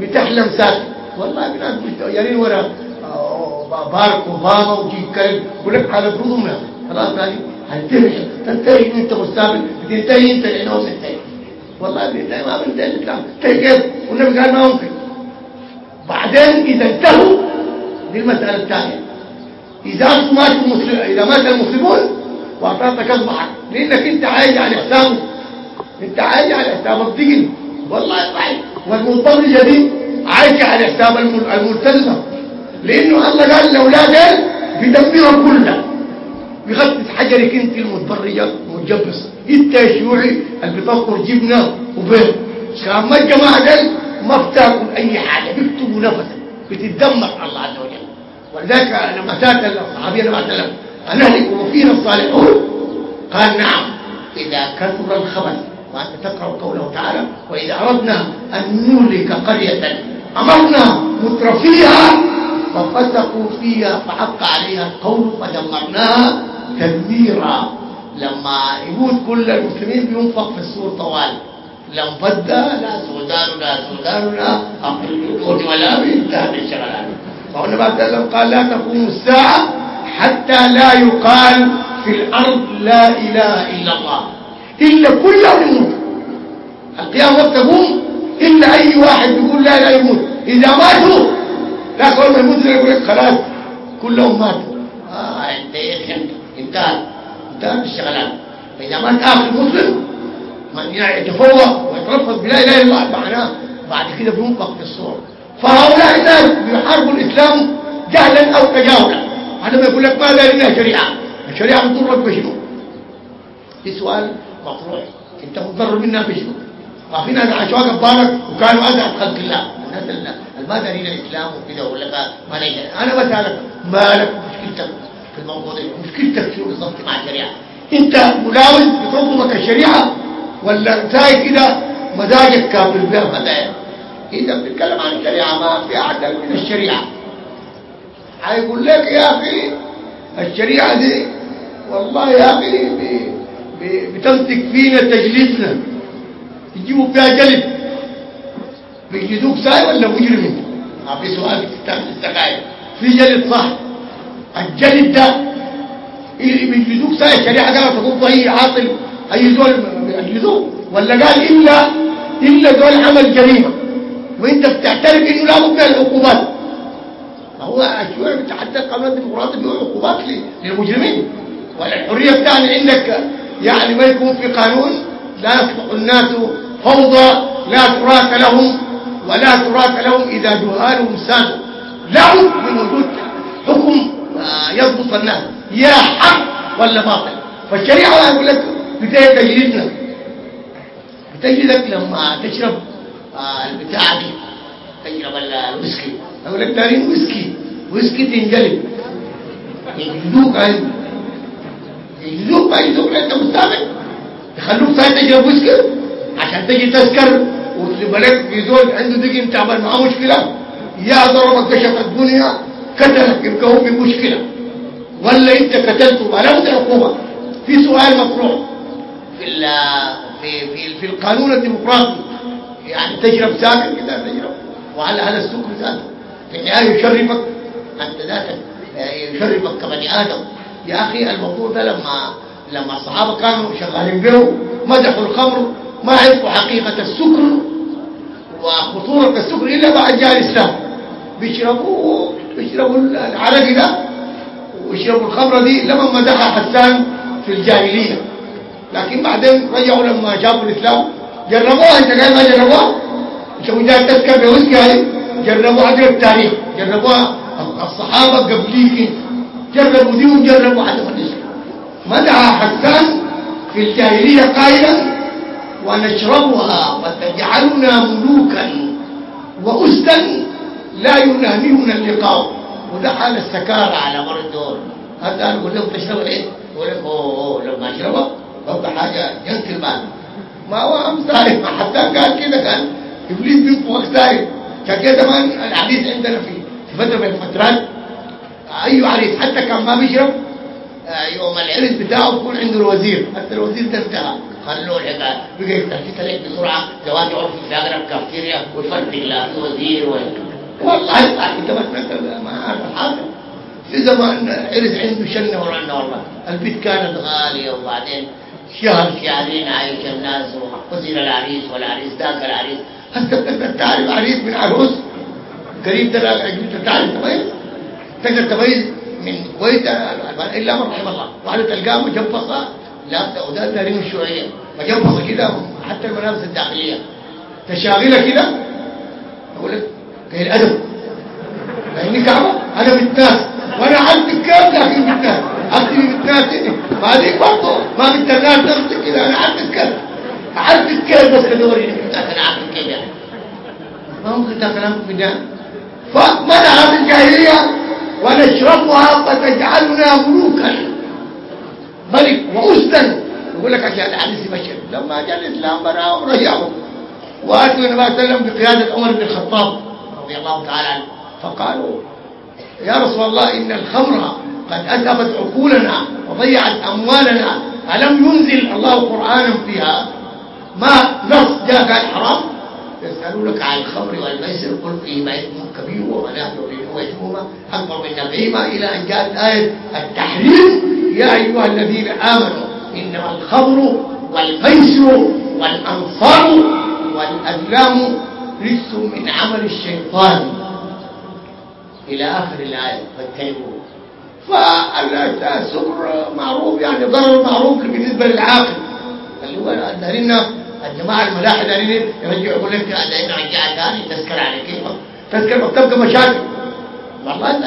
بتحلم ساكت والله ناس يرين ورا آه، بارك أوباما وجي كلب. يقول لك على برودهم خلاص هذه هنتهي تنتهي أنت مستقبل. بتنتهي أنت لانهم تنتهي والله بنتهي ما بنتهي الاسلام تنتهي كيف والنبي قال ما ممكن بعدين إذا انتهوا دي المسألة الثانية. إذا مات المسلم إذا مات المسلمون وأعطيتك أصبحت لأنك أنت عايش على حسابه. أنت عايش على حساب الدين. والله صحيح. والمضطرجة دي عايشة على حساب الم- الملتزمة. لأنه الله قال الأولاد بدمرهم كلها. بيغطس حجرك أنت المتبرجة. متجبس انت يا شيوعي اللي بتفطر جبنة وبيض. كان ما الجماعة دول ما بتاكل أي حاجة بيكتبوا نفسك بتتدمر الله عز وجل. ولذلك لما سألت الصحابي لما سلم أنهلك وفينا الصالحون؟ قال نعم. إذا كثر الخبث وأنت تقرأ قوله تعالى وإذا أردنا أن نهلك قرية أمرنا مترفيها ففسقوا فيها فحق عليها القول فدمرناها تدميرا. لما يموت كل المسلمين بينفق في السور طوال. لم فد لا سوداننا سوداننا أقل الجنود ولا انتهت الشغلات فهنا بعد ذلك قال لا تقوم الساعة حتى لا يقال في الأرض لا إله إلا الله. إلا كلهم يموت. القيامة تقوم. إلا أي واحد يقول لا لا يموت. إذا ماتوا لا كل ما يموت يقول لك خلاص كلهم ماتوا. آه أنت. انتهى. انتهى الشغلات فإذا مات آخر مسلم من يتفوق ويترفض بلا إله إلا الله. معناه بعد كده بينفق في الصور فهؤلاء الناس بيحاربوا الإسلام جهلا أو تجاهلا هذا ما يقول لك ماذا لنا شريعة. الشريعة بتضرك بشنو؟ في سؤال مطروح. أنت مضر منها بشنو؟ ففي ناس عاشوا قبالك وكانوا أزعد خلق الله. الناس ما دارين الإسلام وكذا ولا ما أنا بسألك مالك مشكلتك؟ في الموضوع ده. مشكلتك شنو بالضبط مع الشريعة. انت ملاوز بتطلبك الشريعة ولا زي كده مزاجك كافر بها مزاجك إذا بنتكلم عن الشريعة ما في أعدل من الشريعة. هيقول لك يا أخي الشريعة دي والله يا ب- بتمسك فينا تجليدنا يجيبوا فيها جلد. بيجلدوك ساي ولا مجرم ما في سؤال بتستعمل السقاية في جلد صح. الجلد ده. اللي بيجلدوك ساي الشريعة قالت تقول أي عاطل. أي زول يجلدوه ولا قال إلا إلا زول عمل جريمة. وأنت بتعترف إنه لا بد من العقوبات. فهو الشيوعي بيتحدى القانون الديمقراطي بيقول عقوبات للمجرمين. والحرية بتاعنا انك يعني ما يكون في قانون لا يصلح الناس فوضى لا سراة لهم ولا سراة لهم إذا جهالهم سادوا بد من وجود حكم يضبط الناس يا حق ولا باطل؟ فالشريعة يقول لك بدايه تجليدنا. بتجلدك لما تشرب آه، البتاع دي. تشرب ال- الويسكي. أقول لك دارين ويسكي. ويسكي تنجلد. يجلدوك عايز. يجلدوك ما يجلدوك أنت مستعمل. يخلوك ساعة تشرب ويسكي. عشان تجي تسكر وتبقى لك في زول عنده دقن تعمل معاه مشكلة. يا ضربك كشف الدنيا. قتلك يبقى في مشكله ولا انت قتلته بلا بد عقوبه في سؤال مطروح في في في, في القانون الديمقراطي. يعني تشرب ساكن كده تشرب وعلى على السكر ذاته في النهايه يشرفك أنت ذاتك يشربك كبني آدم. يا أخي الموضوع ده لما لما الصحابة كانوا شغالين به مدحوا الخمر ما عرفوا حقيقة السكر. وخطورة السكر إلا بعد جاء الإسلام. بيشربوا بيشربوا العرق ده ويشربوا الخمرة دي لما مدحها حسان في الجاهلية. لكن بعدين رجعوا لما جابوا الإسلام. جربوها انت قاعد ما جربوها؟ شوفوا جاي تذكر بوسكي هاي جربوا عدل التاريخ. جربوها الصحابة قبليك جربوا دي وجربوا الاسلام مدعى حسان في الجاهلية قائلا ونشربها وتجعلنا ملوكا وأسدا لا ينامون اللقاء. وده حال السكارة على مر الدور. هذا أنا أقول لهم تشربوا إيه؟ يقول لك أوه لما اشربها ببقى حاجة جنتل مان. ما هو امثال حتى قال كده كان إبليس بينفخ سايب. كان كده زمان الحديث عندنا في فتره من الفترات اي عريس حتى كان ما بيشرب يوم العرس بتاعه يكون عنده الوزير. حتى الوزير ده خلوه الحكاية بقى يفتح عليك بسرعة. زواج عرف في اقرب كافتيريا ويفرق لا في وزير. والله صح انت ما عارف الحاجة في زمان عرس عنده شنه ورانا والله البيت كانت غاليه وبعدين شهر شهرين عايش الناس وزير العريس والعريس ذاك العريس هسه تعرف عريس من عروس قريب ده انت تعرف تميز تقدر تميز من كويت الا من رحم الله وعلى تلقاه مجبصه لا وده دارين الشيوعيه مجبصه كده حتى الملابس الداخليه تشاغله كده أقول لك غير أدب. لأني كعبة. أنا بالناس وأنا عندي الكلام لكن بالناس عندي بالناس بعدين برضه. ما بدي الناس نفسي كده. أنا عندي الكلام عندي الكلام بس ادوري أنا عارف كده ما ممكن ده؟ كلام بدان فمنع الجاهلية ونشربها فتجعلنا ملوكا. ملك وأسدا يقول لك عشان الحديث بشر لما جاء الإسلام براهم رجعوا. وأتوا النبي صلى الله عليه وسلم بقيادة عمر بن الخطاب. رضي الله تعالى عنه. فقالوا يا رسول الله إن الخمر قد أتبت عقولنا وضيعت أموالنا. ألم ينزل الله قرآنا فيها؟ ما نص جاء قال حرام يسألونك عن الخمر والميسر قل فيهما إثم كبير ومنافع وإثمهما أكبر من نفعهما إلى أن جاءت آية التحريم. يا أيها الذين آمنوا إنما الخمر والميسر والأنصار والأزلام رجس من عمل الشيطان. إلى آخر الآية فاتقوا فالسكر معروف يعني ضرر معروف بالنسبة للعاقل. اللي هو دارين الجماعة الملاحة دارين يرجعوا يقول لك دارين رجع ثاني تذكر على كيفك تذكر بتبقى مشاكل والله أنت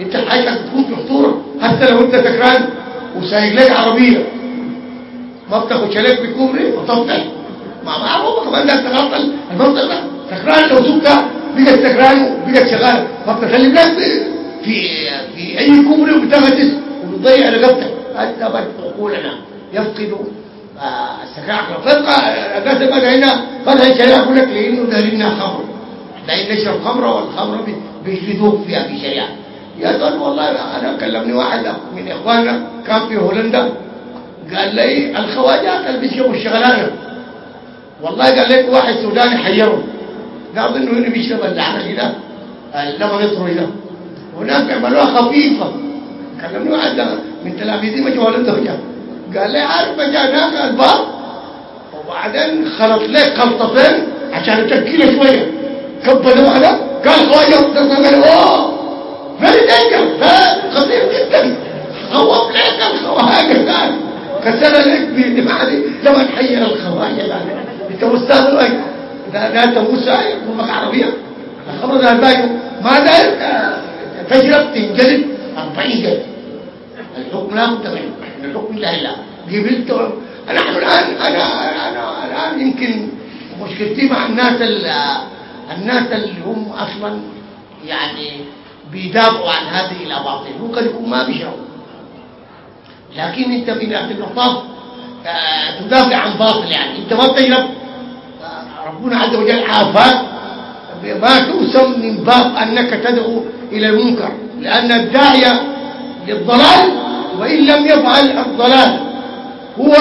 أنت حاجة تكون في خطورة حتى لو أنت سكران وسايق لك عربية. ما بتاخدش عليك وتفضل ما معروفة كمان ده تغطى المنطقة ده سكران لو سكة بقت سكران وبقت شغالة ما بتخلي لك في في اي كوبري وبتغتس وبتضيع رقبتك. أدبت عقولنا يفقد السكاكر فيبقى الناس بقى هنا فتح الشريعة يقول لك لأنه دارينا خمر. دارين نشرب خمره والخمره بيجلدوك فيها في شريعه يا دول والله أنا كلمني واحد من إخواننا كان في هولندا. قال لي الخواجات اللي بيشربوا الشغلانة. والله قال لك واحد سوداني حيره قال إنه هنا بيشرب اللعنه كده اللبن يطري ده هناك عملوها خفيفة. كلمني واحد من تلاميذي ما جوا وجا قال لي عارف جاء هناك الباب وبعدين خلط لك خلطتين عشان تشكيله شوية. كبه واحدة قال خواجه قال oh. Very danger خطير جدا. خوف لك الخواجه كسر لك بالدماء دي لما تحير الخواجه يعني. انت ده ده انت موسى أمك عربية. الخبر ده الباقي ما داير تجرب تنجلد 40 جلد الحكم لا منه الحكم لا اله قبلت نحن الآن أنا أنا الآن يمكن مشكلتي مع الناس الناس اللي هم أصلا يعني بيدافعوا عن هذه الأباطيل. ممكن يكون ما بيشربوا لكن أنت في نهايه المطاف تدافع عن باطل يعني. أنت ما بتجرب. ربنا عز وجل عافاك ما تؤسم من باب أنك تدعو إلى المنكر لأن الداعيه للضلال وإن لم يفعل الضلال هو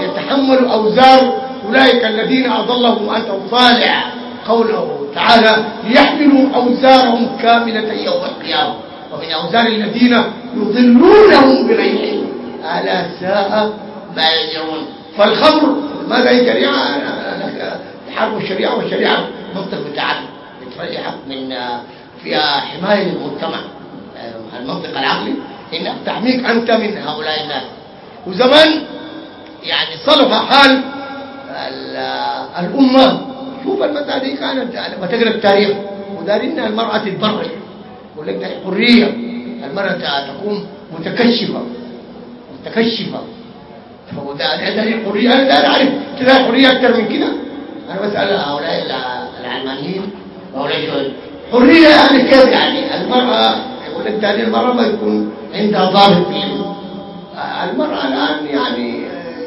يتحمل أوزار أولئك الذين أضلهم وانت طالع قوله تعالى ليحملوا أوزارهم كاملة يوم القيامة. ومن أوزار الذين يضلونهم بغير علم ألا ساء ما يزرون فالخمر ماذا شريعة حرب الشريعة والشريعة منطق بتاعت بتريح من فيها حماية للمجتمع المنطق العقلي. إنك تحميك أنت من هؤلاء الناس. وزمان يعني صلح حال الأمة. شوف المسألة دي كانت لما تقرأ التاريخ ودارين المرأة تتبرج. يقول لك المرأة تكون متكشفة. متكشفة. فده ده حرية. أنا داير أعرف. كده حرية أكثر من كده. أنا بسأل هؤلاء العلمانيين هؤلاء حرية يعني كيف يعني المرأة يقول لك تاني المرأة ما يكون عندها ضابط المرأة الآن يعني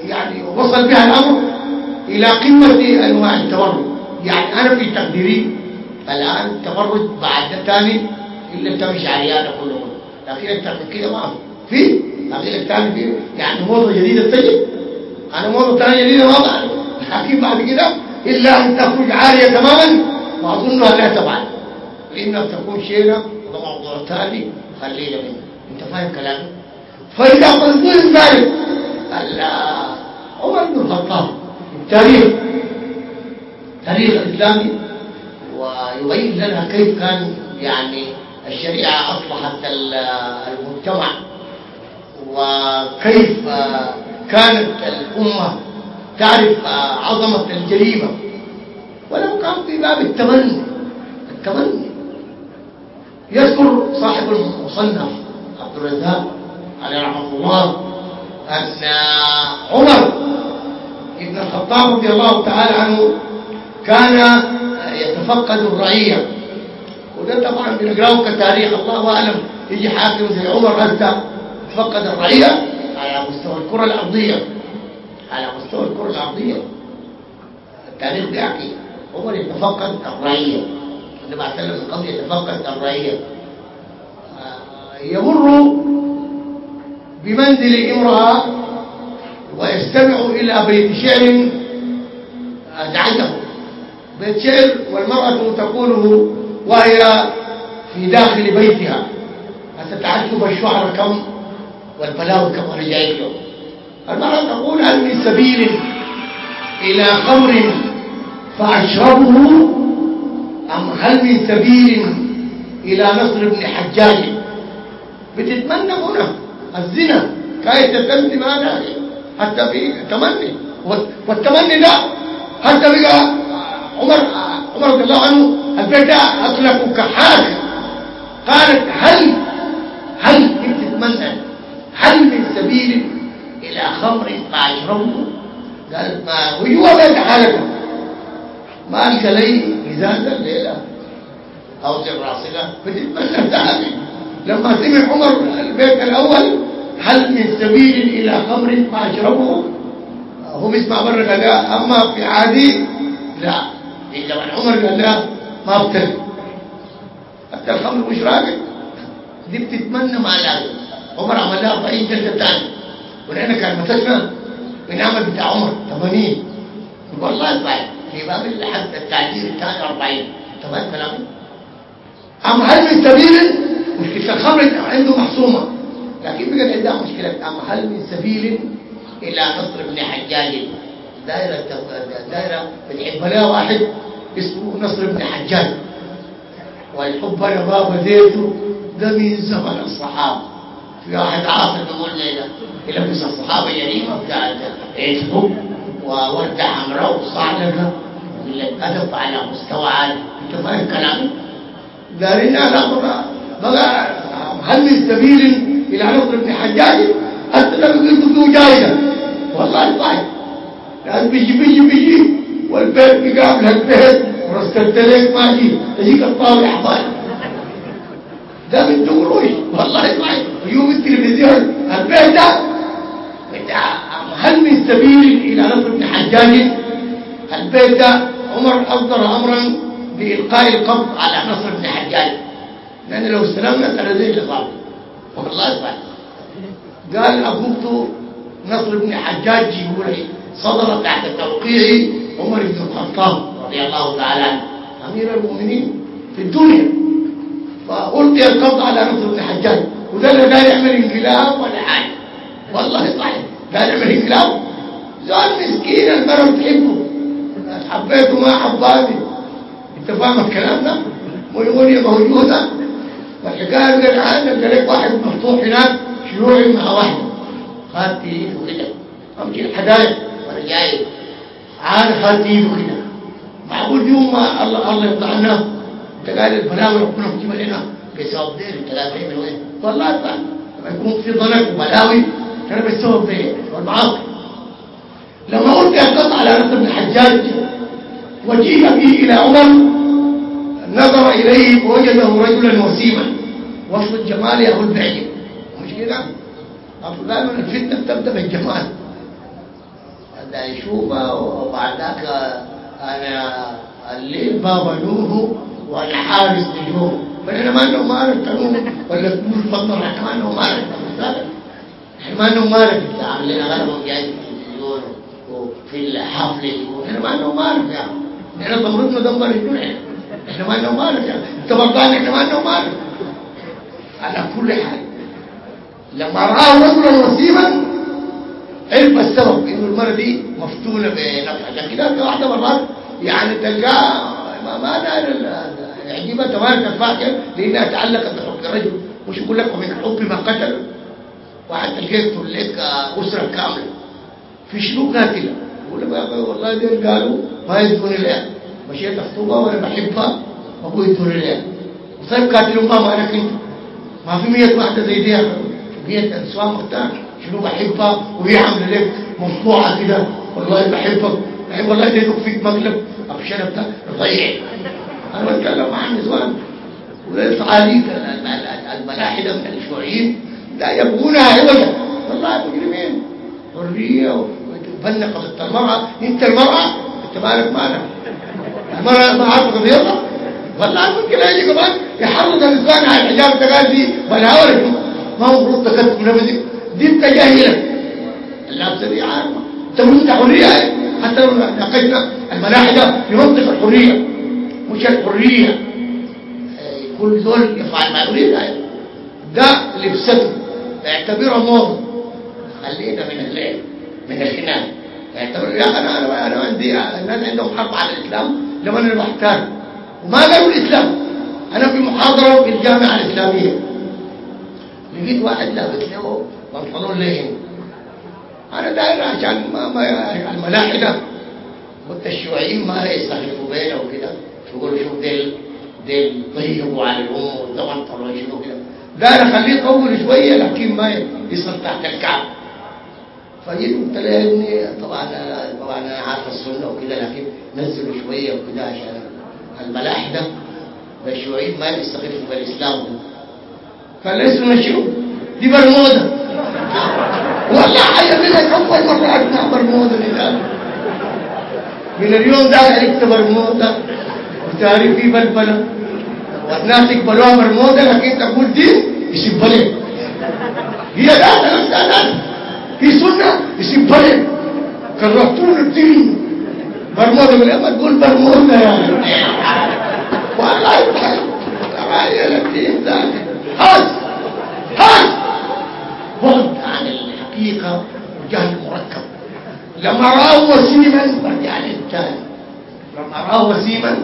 يعني وصل بها الأمر إلى قمة أنواع التورط. يعني أنا في تقديري الآن التفرج بعد ثاني إلا تمشي عريانة كله لكن أكثر من كده ما في. لكن الثاني في يعني موضة جديدة تجد أنا موضة ثانية جديدة ما بعرف. لكن بعد كده إلا أن تخرج عارية تماما وأظنها لا تفعل. لأنها تكون شيرة وده موضوع ثاني خلينا منه أنت فاهم كلامي؟ فإذا قلت ذلك؟ عمر بن الخطاب التاريخ التاريخ الإسلامي ويبين لنا كيف كان يعني الشريعة أصلحت المجتمع وكيف كانت الأمة تعرف عظمة الجريمة. ولو كان في باب التمني التمني. يذكر صاحب المصنف عبد الرزاق عليه رحمة الله أن عمر ابن الخطاب رضي الله تعالى عنه كان يتفقد الرعية. وده طبعا بنقراه كتاريخ الله أعلم. يجي حاكم زي عمر غزة يتفقد الرعية على مستوى الكرة الأرضية. على مستوى الكرة الأرضية. التاريخ بيحكي عمر يتفقد الرعية النبي عليه الصلاة والسلام يتفقد الرعية يمر بمنزل امرأة ويستمع إلى بيت شعر أزعجه. بيت شعر والمرأة تقوله وهي في داخل بيتها. فتتعجب الشعر كم؟ والبلاوي كم رجعت له؟ المرأة تقول هل من سبيل إلى خمر فأشربه؟ أم هل من سبيل إلى نصر بن حجاج؟ بتتمنى هنا الزنا. كاية تتمني ماذا؟ حتى في تمني. والتمني ده حتى بقى عمر عمر رضي الله عنه البيت أطلقوا كحاجة قالت هل هل بتتمنى؟ هل من سبيل إلى خمر فأشربه قالت ما وجوه بيت حالك؟ ما ألك لي إزازة الليلة أو راسلة بتتمنى الذهبي لما سمع عمر البيت الأول هل من سبيل إلى خمر فأشربه هو بيسمع بره قال أما في عادي لا. إلا من عمر قال لا ما بتل. حتى الخمر مش راقد؟ دي بتتمنى مع الأهل. عمر عمل لها 40 جلدة تاني ولأن كان مستشفى بنعمل بتاع عمر 80 والله صحيح في باب حتى التعديل الثاني 40 تمام كلامي؟ أما هل من سبيل مشكلة الخمر؟ عنده محسومة لكن بقت عندها مشكلة. أما هل من سبيل إلى نصر بن حجاج دائرة دائرة بنحب لها واحد اسمه نصر بن حجاج. والحب أنا بابا زيته ده من زمن الصحابة. واحد عاصر بيقول لي يلبس الصحابة جريمة بتاعت عشقه ووردة حمراء وصعلقة الأدب على مستوى عالي. أنت فاهم كلامي؟ دارين أنا بقى هل من سبيل إلى نصر بن حجاج؟ حتى لو قلت فيه جايزة والله صحيح لأن بيجي بيجي بيجي والبيت بيقابل البيت ورسلت لك ما جي تجيك الطاولة حضاري ده من دروش والله صحيح يوم التلفزيون. البيت ده هل من سبيل إلى نصر بن حجاج البيت ده عمر أصدر أمرا بإلقاء القبض على نصر بن حجاج لأن لو استلمنا ترى زي اللي صار والله صحيح قال أبوك نصر بن حجاج يقول صدر تحت توقيع عمر بن الخطاب رضي الله تعالى عنه. أمير المؤمنين في الدنيا. فألقي القبض على نصر بن حجاج. وده اللي قال يعمل انقلاب ولا حاجة. والله صحيح. قال يعمل انقلاب. زول مسكين المرأة بتحبه. حبيته ما حباني. انت فاهم الكلام ده؟ مونيمونيا موجودة. والحكاية اللي الآن لك واحد مفتوح هناك شيوعي مع واحد. خدت إيده كده. امشي الحدايق وأنا جاي عارف خدت إيده كده. معقول يوم ما الله الله يرضى عنا انت قال البلاوي ربنا بيجيب لنا بسبب دير انت قال من وين؟ والله طبعا لما يكون في ضنك وبلاوي كان بسبب دير والمعاصي لما قلت القطع على نصر بن الحجاج وجيء به إلى عمر نظر إليه فوجده رجلا وسيما. وصف الجمال ياخذ بعجل مش كده؟ أفضل من الفتنة تبدأ بالجمال. هذا يشوفه وبعد ذاك أنا الليل بابا نوره وأنا حارس نجوم فإحنا ما أنه مالك تنوم ولا تقول فضل ما أنه مالك إحنا ما مالك عاملين غنم جاي وفي الحفلة إحنا ما أنه مالك يا إحنا ضمرتنا دمر الدنيا إحنا ما أنه مالك برضان إحنا ما أنه مالك على كل حال لما رأى رجلا وسيما عرف السبب انه المرة دي مفتونة بنفسها عشان كده في واحدة مرات يعني تلقاها ما ما يعجبها تمارك الفاكهة لأنها تعلقت بحب الرجل. مش يقول لك ومن حب ما قتل. واحد يقتل لك أسرة كاملة. في شنو قاتلة؟ يقول لك والله دي قالوا ما يدون لها مشيت أخطبها وأنا بحبها. أبوي يدون لها وصير قاتل ما أنا كنت. ما في مية واحدة زي دي مية انسان مختار. شنو بحبها؟ وهي عاملة لك مصنوعه كده. والله بحبك بحب والله دينك فيك مقلب. ابشر بتاع ضيع أنا بتكلم مع نسوان والصعاليك الملاحدة من الشيوعيين لا يبغونها عوجا والله مجرمين. حرية وتبنى قضيه المرأة. أنت المرأة؟ أنت مالك مالك؟ المرأة ما عارفه قضيتها والله ممكن يجي كمان يحرض النسوان على الحجاب تقال دي بلاوي ما هو المفروض تكتب نفسك دي أنت جاهلة. اللابسه دي عارفه انت حرية. حتى لو ناقشنا الملاحدة في منطق الحرية مش الحرية. كل دول يفعل ما يريد. ده لبسته اعتبرها موضه خلينا من الليل من الخناق. اعتبر يا أنا أنا أنا عندي الناس عندهم حرب على الإسلام لما أنا بحتاج وما قالوا الإسلام. أنا في محاضرة في الجامعة الإسلامية. لقيت واحد لابس له بنطلون لين. أنا داير عشان ما, ما الملاحدة. قلت الشيوعيين ما يستخلفوا بينه وكده. يقولوا شوف ديل ديل طيبوا على الأمور ده بنطلون شنو كده. داير أخليه يطول شوية لكن ما يصل تحت الكعب. فجيت قلت له يا ابني طبعا طبعا أنا عارف السنة وكده لكن نزلوا شوية وكده عشان الملاحدة. الشيوعيين ما يستخلفوا لي اسمه شنو دي برمودا حي منك اول مره اسمع برمودا من اليوم ده عرفت برمودا وتعرف في بلبلة. والناس يقبلوها برمودا لكن تقول دي يسبلك هي ذات نفسها في سنة يسبلك كرهتون الدين برمودا من لما تقول برمودا يعني والله تعالى الدين ذاك هاز هاز بعد عن الحقيقة وجهل مركب. لما رأوا وسيما رجع للثاني لما رأوا وسيما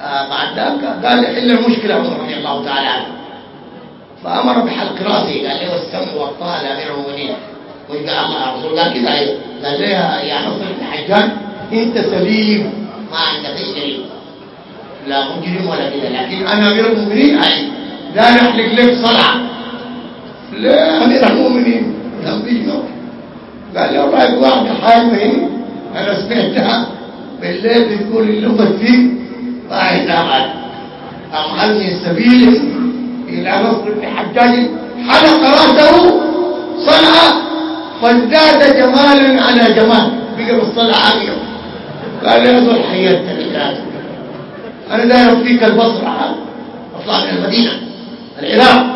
آه بعد ذلك قال يحل المشكلة عمر رضي الله تعالى عنه. فأمر بحلق رأسه قال له السمع والطاعة لأمير المؤمنين. ويقال الله رسول الله كده قال له يا نصر بن حجاج أنت سليم. ما عندك شيء. لا مجرم ولا كده لكن أنا أمير المؤمنين أي. لا نحلق لك صلعة لا أمير المؤمنين. يجنوا قال لي والله واحدة حامل أنا سمعتها بالليل بتقول اللغة دي واحد أمل أمهلني السبيل إلى نصر بن حجاج حلق رأسه صنعة فازداد جمالا على جمال بقى بالصلعة عامله قال لي هذول حيات الكاتب أنا داير فيك البصرة أطلع من المدينة العراق.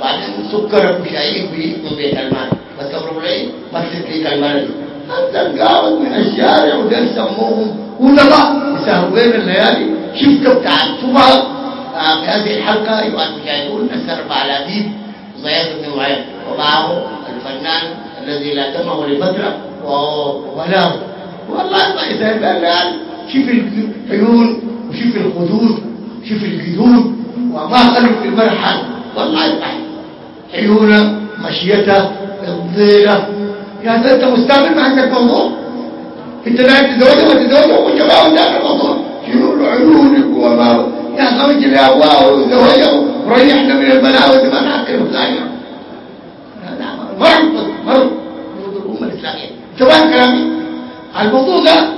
بعدين سكرك وشايك بي من بيت المال تمروا لي بكتب فيك المال انت قاعد من الشارع ودول سموهم ولما يسهوين الليالي شفت بتاع آه، في هذه الحلقة أيها المشاهدون نسترفع على أديب زياد بن وعيد ومعه الفنان الذي لا دمه لفترة ولا والله ما يسهل الآن شوف العيون وشوف الخدود شوف الجدود وما خلوا في المرحل والله يفتح عيونه مشيته الضيلة يا أنت مستعمل ما عندك موضوع انت لا تتزوجه وتتزوجه وجماعه وانت الموضوع. شنو عيونك وما يا خرج الهواء وزوجه وريحنا من البلاء ما نعكر ثانية مرض مرض الأمة الإسلامية انت كلامي. الموضوع ده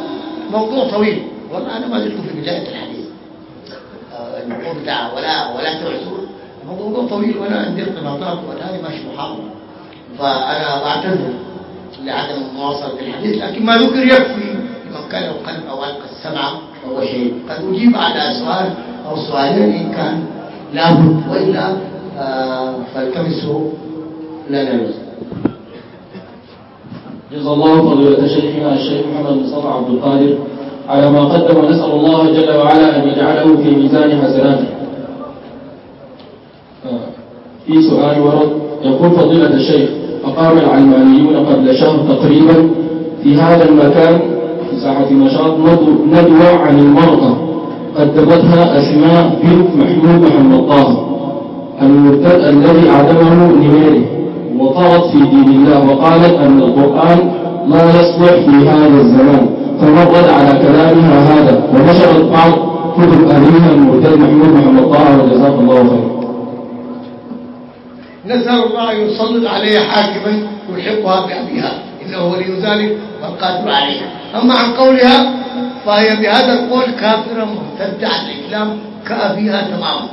موضوع طويل. والله أنا ما زلت في بداية الحديث. آه، الموضوع بتاع ولا ولا تعسون الموضوع طويل وأنا عندي ارتباطات وأنا ماشي محاضرة فأنا بعتذر لعدم مواصلة الحديث لكن ما ذكر يكفي لمن كان القلب أو ألقى السمع. فهو شيء. قد أجيب على سؤال أو سؤالين إن كان لابد وإلا آه فالتمسوا. لنا الوزن جزا الله فضيلة شيخنا الشيخ محمد مصطفى عبد القادر على ما قدم ونسأل الله جل وعلا أن يجعله في ميزان حسناته. في سؤال ورد يقول فضيلة الشيخ أقام العلمانيون قبل شهر تقريبا في هذا المكان في ساحة النشاط ندوة عن المرضى. قدمتها أسماء بنت محمود محمد طه المرتد الذي عدمه نميري وطرت في دين الله وقالت أن القرآن لا يصلح في هذا الزمان. فمرد على كلامها هذا ونشرت بعض كتب أهلها المرتد محمود محمد طه وجزاك الله خيرا. نسأل الله يسلط عليها حاكما يحقها بأبيها. إنه ولي ذلك والقادر عليها. أما عن قولها فهي بهذا القول كافرة مرتدة عن الإسلام كأبيها تماما.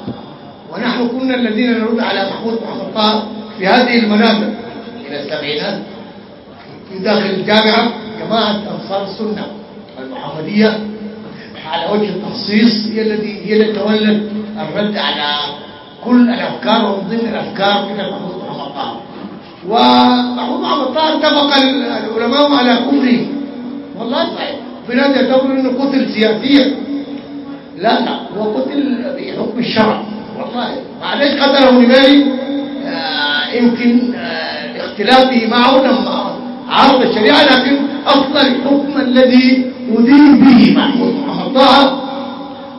ونحن كنا الذين نرد على محمود محمد طه في هذه المنابر من السبعينات في داخل الجامعة جماعة أنصار السنة المحمدية على وجه التخصيص هي التي هي التي تولت الرد على كل الأفكار ومن ضمن الأفكار من محمود محمد طه ومحمود محمد طه اتفق العلماء على كفره. والله صحيح. في ناس يعتبروا إنه قتل سياسيا. لا لا هو قتل بحكم الشرع. والله. معلش قتله نبالي آه يمكن آه اختلافه معه لما عرض الشريعة لكن أفضل الحكم الذي يدين به محمود محمد طه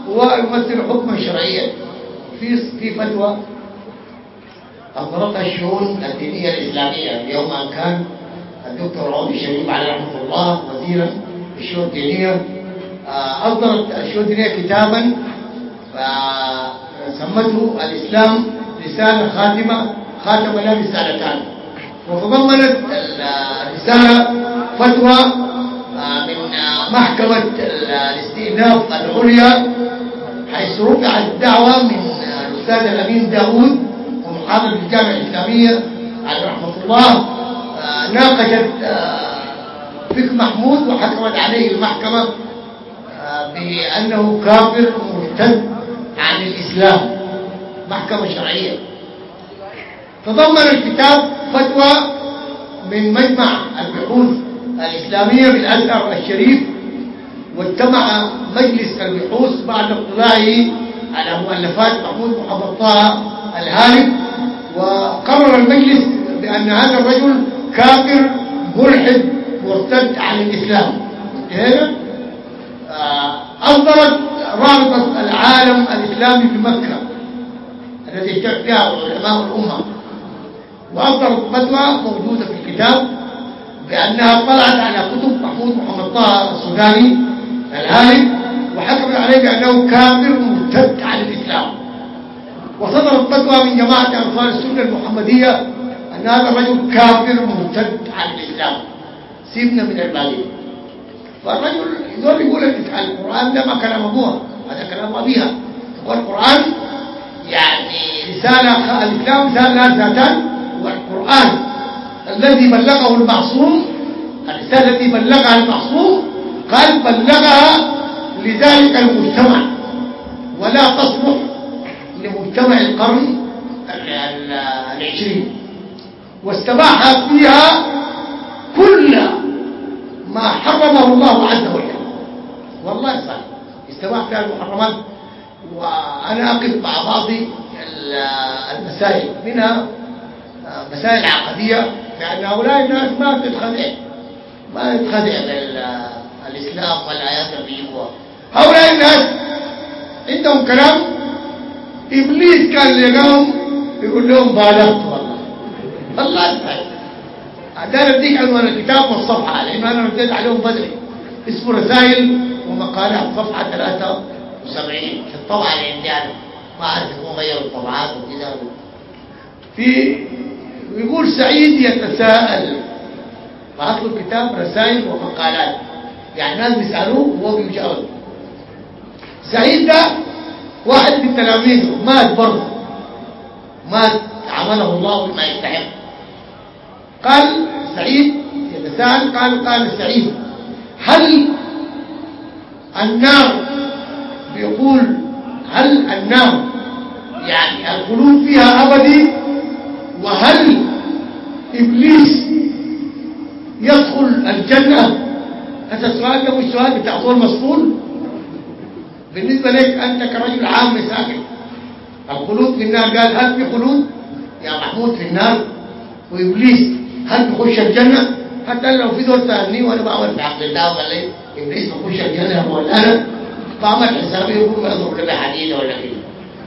هو يمثل حكما شرعيا. في في فتوى أصدرتها الشؤون الدينية الإسلامية. اليوم أن كان الدكتور عودي الشريف عليه رحمة الله وزيرا الشؤون الدينية آه، أصدرت الشؤون الدينية كتابا سمته الإسلام رسالة خاتمة خاتم لها رسالتان. وتضمنت الرسالة فتوى آه، من محكمة الاستئناف العليا حيث رفعت الدعوة من الأستاذ الأمين داوود ومحاضر الجامعة الإسلامية على رحمة الله آه، ناقشت آه، فك محمود وحكمت عليه المحكمة آه، بأنه كافر مرتد عن الإسلام محكمة شرعية. تضمن الكتاب فتوى من مجمع البحوث الإسلامية بالأزهر الشريف واجتمع مجلس البحوث بعد اطلاعه على مؤلفات محمود محمد طه الهارب وقرر المجلس بأن هذا الرجل كافر ملحد مرتد عن الإسلام. انتهينا آه، أصدرت رابطة العالم الإسلامي في مكة التي اجتمع فيها علماء الأمة. وأصدرت فتوى موجودة في الكتاب بأنها طلعت على كتب محمود محمد طه السوداني الهارب وحكمت عليه بأنه كافر مرتد عن الإسلام. وصدرت فتوى من جماعة أنصار السنة المحمدية أن هذا الرجل كافر مرتد عن الإسلام. سيبنا من الباقي فالرجل يقول يقول القرآن ده ما كلام أبوها هذا كلام أبيها. والقرآن يعني رسالة الإسلام رسالة ذاتان والقرآن الذي بلغه المعصوم الرسالة التي بلغها المعصوم قال بلغها لذلك المجتمع ولا تصلح لمجتمع القرن العشرين. واستباح فيها كل ما حرمه الله عز وجل. والله صحيح استباح فيها المحرمات. وأنا أقف مع بعض المسائل منها مسائل عقدية لأن هؤلاء الناس ما تتخدع ما تتخدع بالإسلام والآيات اللي هؤلاء الناس عندهم كلام إبليس كان لقاهم يقول لهم بالغت والله. الله يسعدك عدال اديك عنوان الكتاب والصفحة لأنه أنا رديت عليهم بدري. اسمه رسائل ومقالات صفحة 73 في الطبعة أنا ما أعرف يكون غيروا الطبعات وكذا في يقول سعيد يتساءل. فأطلب كتاب رسائل ومقالات. يعني ناس بيسألوه وهو بيجاوب. سعيد ده واحد من تلاميذه مات برضه. مات عمله الله بما يستحق. قال سعيد يتساءل قال قال سعيد هل النار بيقول هل النار يعني الخلود فيها أبدي؟ وهل إبليس يدخل الجنة؟ هذا السؤال ده مش سؤال بتاع طول مسؤول بالنسبة لك أنت كرجل عام ساكن الخلود في النار قال هل في خلود. يا محمود في النار. وإبليس هل بيخش الجنة. حتى لو في دور تهني وأنا بعمل في عقل الله وقال لي إبليس بيخش الجنة ولا أنا بعمل حسابي يقول ما يضرب لي حديد ولا كده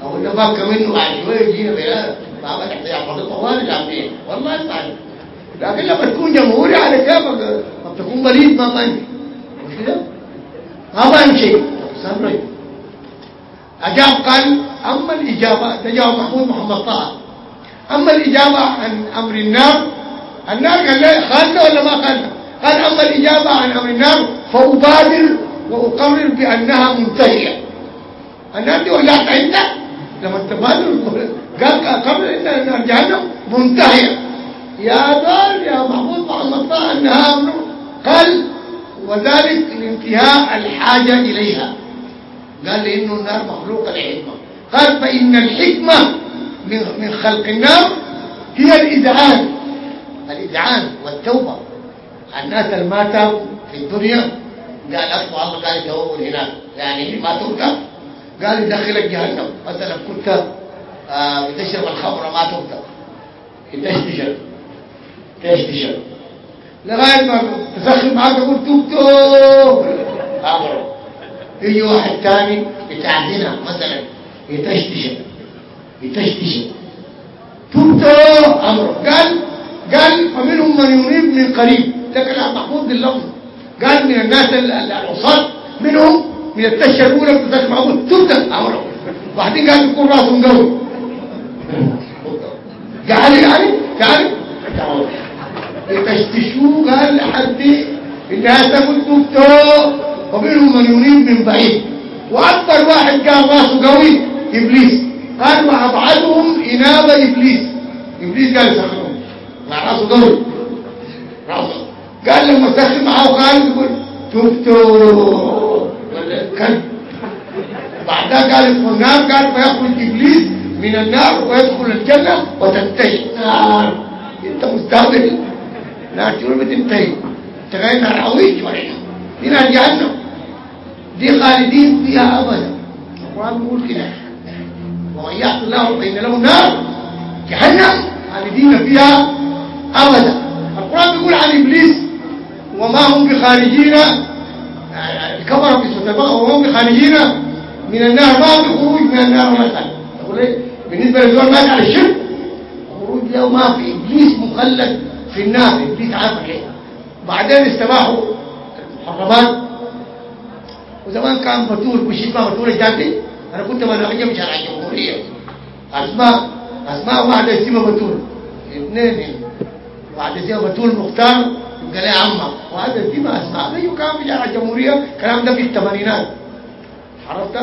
أو إنه فك منه بعد شوية يجينا بلا بعمل حسابي أحفظ طوال العاملين والله يسعدك لكن لما تكون جمهوري على كيفك طب تكون مريض ما بنجي مش كده؟ ما بنجي سامري أجاب قال أما الإجابة تجاوب محمود محمد طه أما الإجابة عن أمر النار النار قال لي خالنا ولا ما خالنا قال أما الإجابة عن أمر النار فأبادر وأقرر بأنها منتهية. النار دي ولعت عندك. لما تبادر قال أقرر إن النار جهنم منتهية. يا دار يا محمود محمد طه أنها أمر قال وذلك لانتهاء الحاجة إليها. قال لي إنه النار مخلوقة لحكمة. قال فإن الحكمة من من خلق النار هي الإذعان. الإذعان والتوبة. الناس الماتوا في الدنيا قال أطلع الله قال يتوبوا هناك يعني ما تبقى قال يدخلك جهنم. مثلا كنت آه بتشرب الخمر ما تبقى تشتشر تشتشر لغاية ما تسخن معاك تقول توبتو أمره يجي واحد تاني بتاع زنا مثلا يتشتشر يتشتشر توبتو أمره. قال قال فمنهم من ينيب من قريب. ده كلام محمود باللفظ قال من الناس العصاة. منهم من التشة الأولى بتاعت محمود تبدأ أمره. وبعدين قال يكون راسه مقوي قال يعني قال يتشتشوه قال لحد الناس تقول تبتو ومنهم من ينيب من بعيد. وأكبر واحد قال رأسه قوي إبليس. قال وأبعدهم إنابة إبليس. إبليس قال يسخنهم مع رأسه قوي. رأسه. قال لما سخن معاه خالد يقول تبتو كلب بعدها قال يدخل النار قال فيخرج إبليس من النار ويدخل الجنة وتنتهي النار أنت مستهبل لا تقول بتنتهي؟ تغير عويج ورينا نار جهنم. دي خالدين فيها أبدا. القرآن بيقول كده. ومن يعص الله فإن له نار جهنم. خالدين فيها أبدا. القرآن بيقول عن إبليس وما هم بخارجين. الكفر في سورة وما هم بخارجين. من النار ما هم بخروج من النار مثلا إيه؟ بالنسبة للزول مات على الشرك خروج له ما في. إبليس مخلد في النار. إبليس عارف كده بعدين استباحوا المحرمات. وزمان كان بتول اسمها بتول الجامدي أنا كنت من شارع الجمهورية. أسماء أسماء واحدة اسمها بتول اثنين واحدة اسمها بتول مختار. قال يا عمه. وهذا اسمها أسماء. أيوه كان في شارع الجمهورية. الكلام ده في الثمانينات. عرفت؟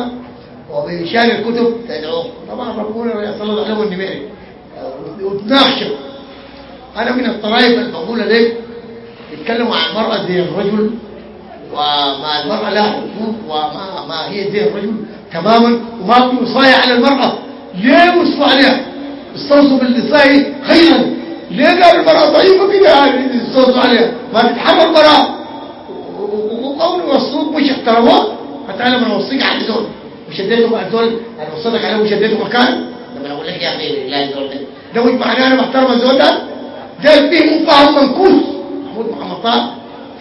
وبإنشان الكتب تدعوه. طبعا ربنا صلى الله عليه وسلم وتناقشوا أنا من الطرائف المقولة لك يتكلموا عن المرأة زي الرجل وما المرأة لها حقوق وما ما هي زي الرجل تماما وما في وصاية على المرأة. ليه وصوا عليها؟ استوصوا بالنساء خيرا ليه قالوا المرأة ضعيفة كده؟ يعني استوصوا عليها. ما تتحمل المرأة. وقول وصوك مش احترموه فتعالى من وصيك على زول. وشديته الزول أنا وصلك عليه وشديته مكان. لما أقول لك يا أخي لا الزول ده ده معناه أنا محترم الزول ده؟ ده فيه فهم منكوس. محمود محمد طه.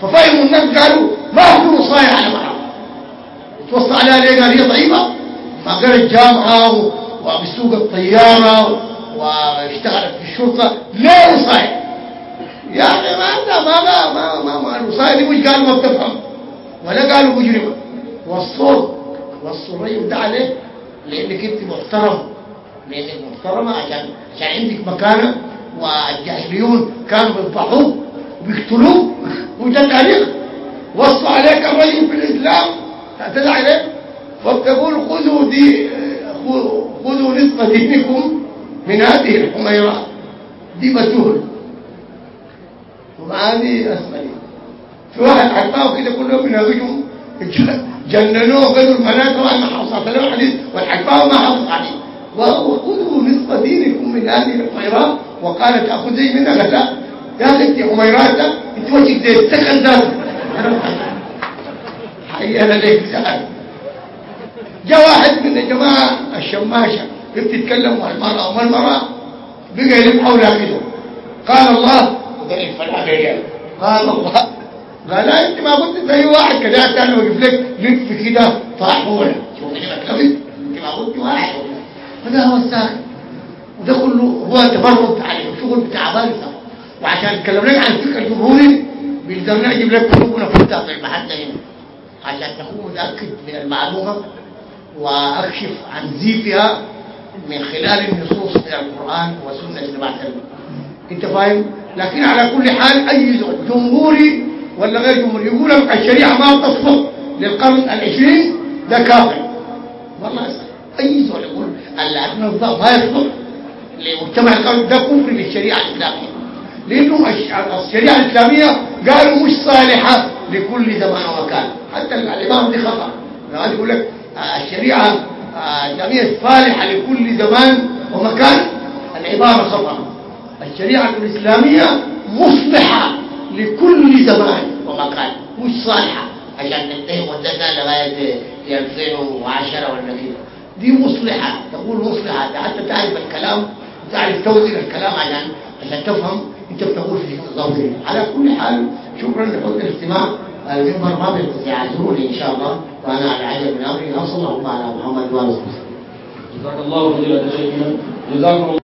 ففهموا الناس قالوا ما هو صايع على مرأة توصى عليها ليه؟ قال هي ضعيفة. ما قالت جامعة وبسوق الطيارة واشتغلت في الشرطة. ليه صايع يا أخي ما ما ما ما ما ما الوصاية دي مش قالوا ما بتفهم. ولا قالوا مجرمة. والصوت والصريم ده عليه. لأنك أنت محترم. لأنك محترمة. عشان عشان عندك مكانة. والجاهليون كانوا بيذبحوك. وبيقتلوك وده التاريخ وصوا عليك الرجل في الاسلام اعتدى عليك فبتقول خذوا دي خذوا نصف دينكم من هذه الحميرات دي بتول وهذه اسمري في واحد حطاه كده كلهم من هذوهم جننوه قالوا طبعا ما حصلت له الحديث والحكاه ما حافظ عليه وخذوا نصف دينكم من هذه الحميرات وقال تاخذ زي منها؟ لا. يا انت حميرات ده انت وجهك زي السكن ذاته. حي أنا ليك سأل. جاء واحد من الجماعة الشماشة بتتكلم مع المرأة وما المرأة؟ بقى يلف حولها كده. قال الله ودليل فلا قال الله. قال لا أنت ما قلت زي واحد كده تاني وقف لك. لف كده طاحونه شوف أنت ما قلت واحد. هذا هو الساكن وده كله هو تفرد عليه. شغل بتاع بالفه وعشان اتكلم لك عن الفكر الجمهوري بيقدرنا نجيب لك كتبنا فتها في المحل هنا عشان تكون متأكد من المعلومة وأكشف عن زيفها من خلال النصوص من القرآن والسنة اللي أنت فاهم؟ لكن على كل حال أي جمهوري ولا غير جمهوري يقول الشريعة ما تصلح للقرن العشرين ده كافر. والله أي زول يقول النظام ما يصلح لمجتمع القرن ده كفر للشريعه الإسلامية. لأنه الشريعة الإسلامية قالوا مش صالحة لكل زمان ومكان حتى الإمام دي خطأ. قاعد يقول لك الشريعة الإسلامية صالحة لكل زمان ومكان. العبارة خطأ. الشريعة الإسلامية مصلحة لكل زمان ومكان مش صالحة. عشان ننتهي مدتنا لغاية 2010 ولا كده. دي مصلحة تقول مصلحة. حتى تعرف الكلام تعرف توزن الكلام عشان عشان تفهم انت بتقول في الظاهر على كل حال شكرا لحسن الاستماع. المنبر ما بيعذروني إن شاء الله وأنا على عجب من أمري. وصلى الله على محمد وعلى اله وصحبه جزاك الله شيخنا جزاكم الله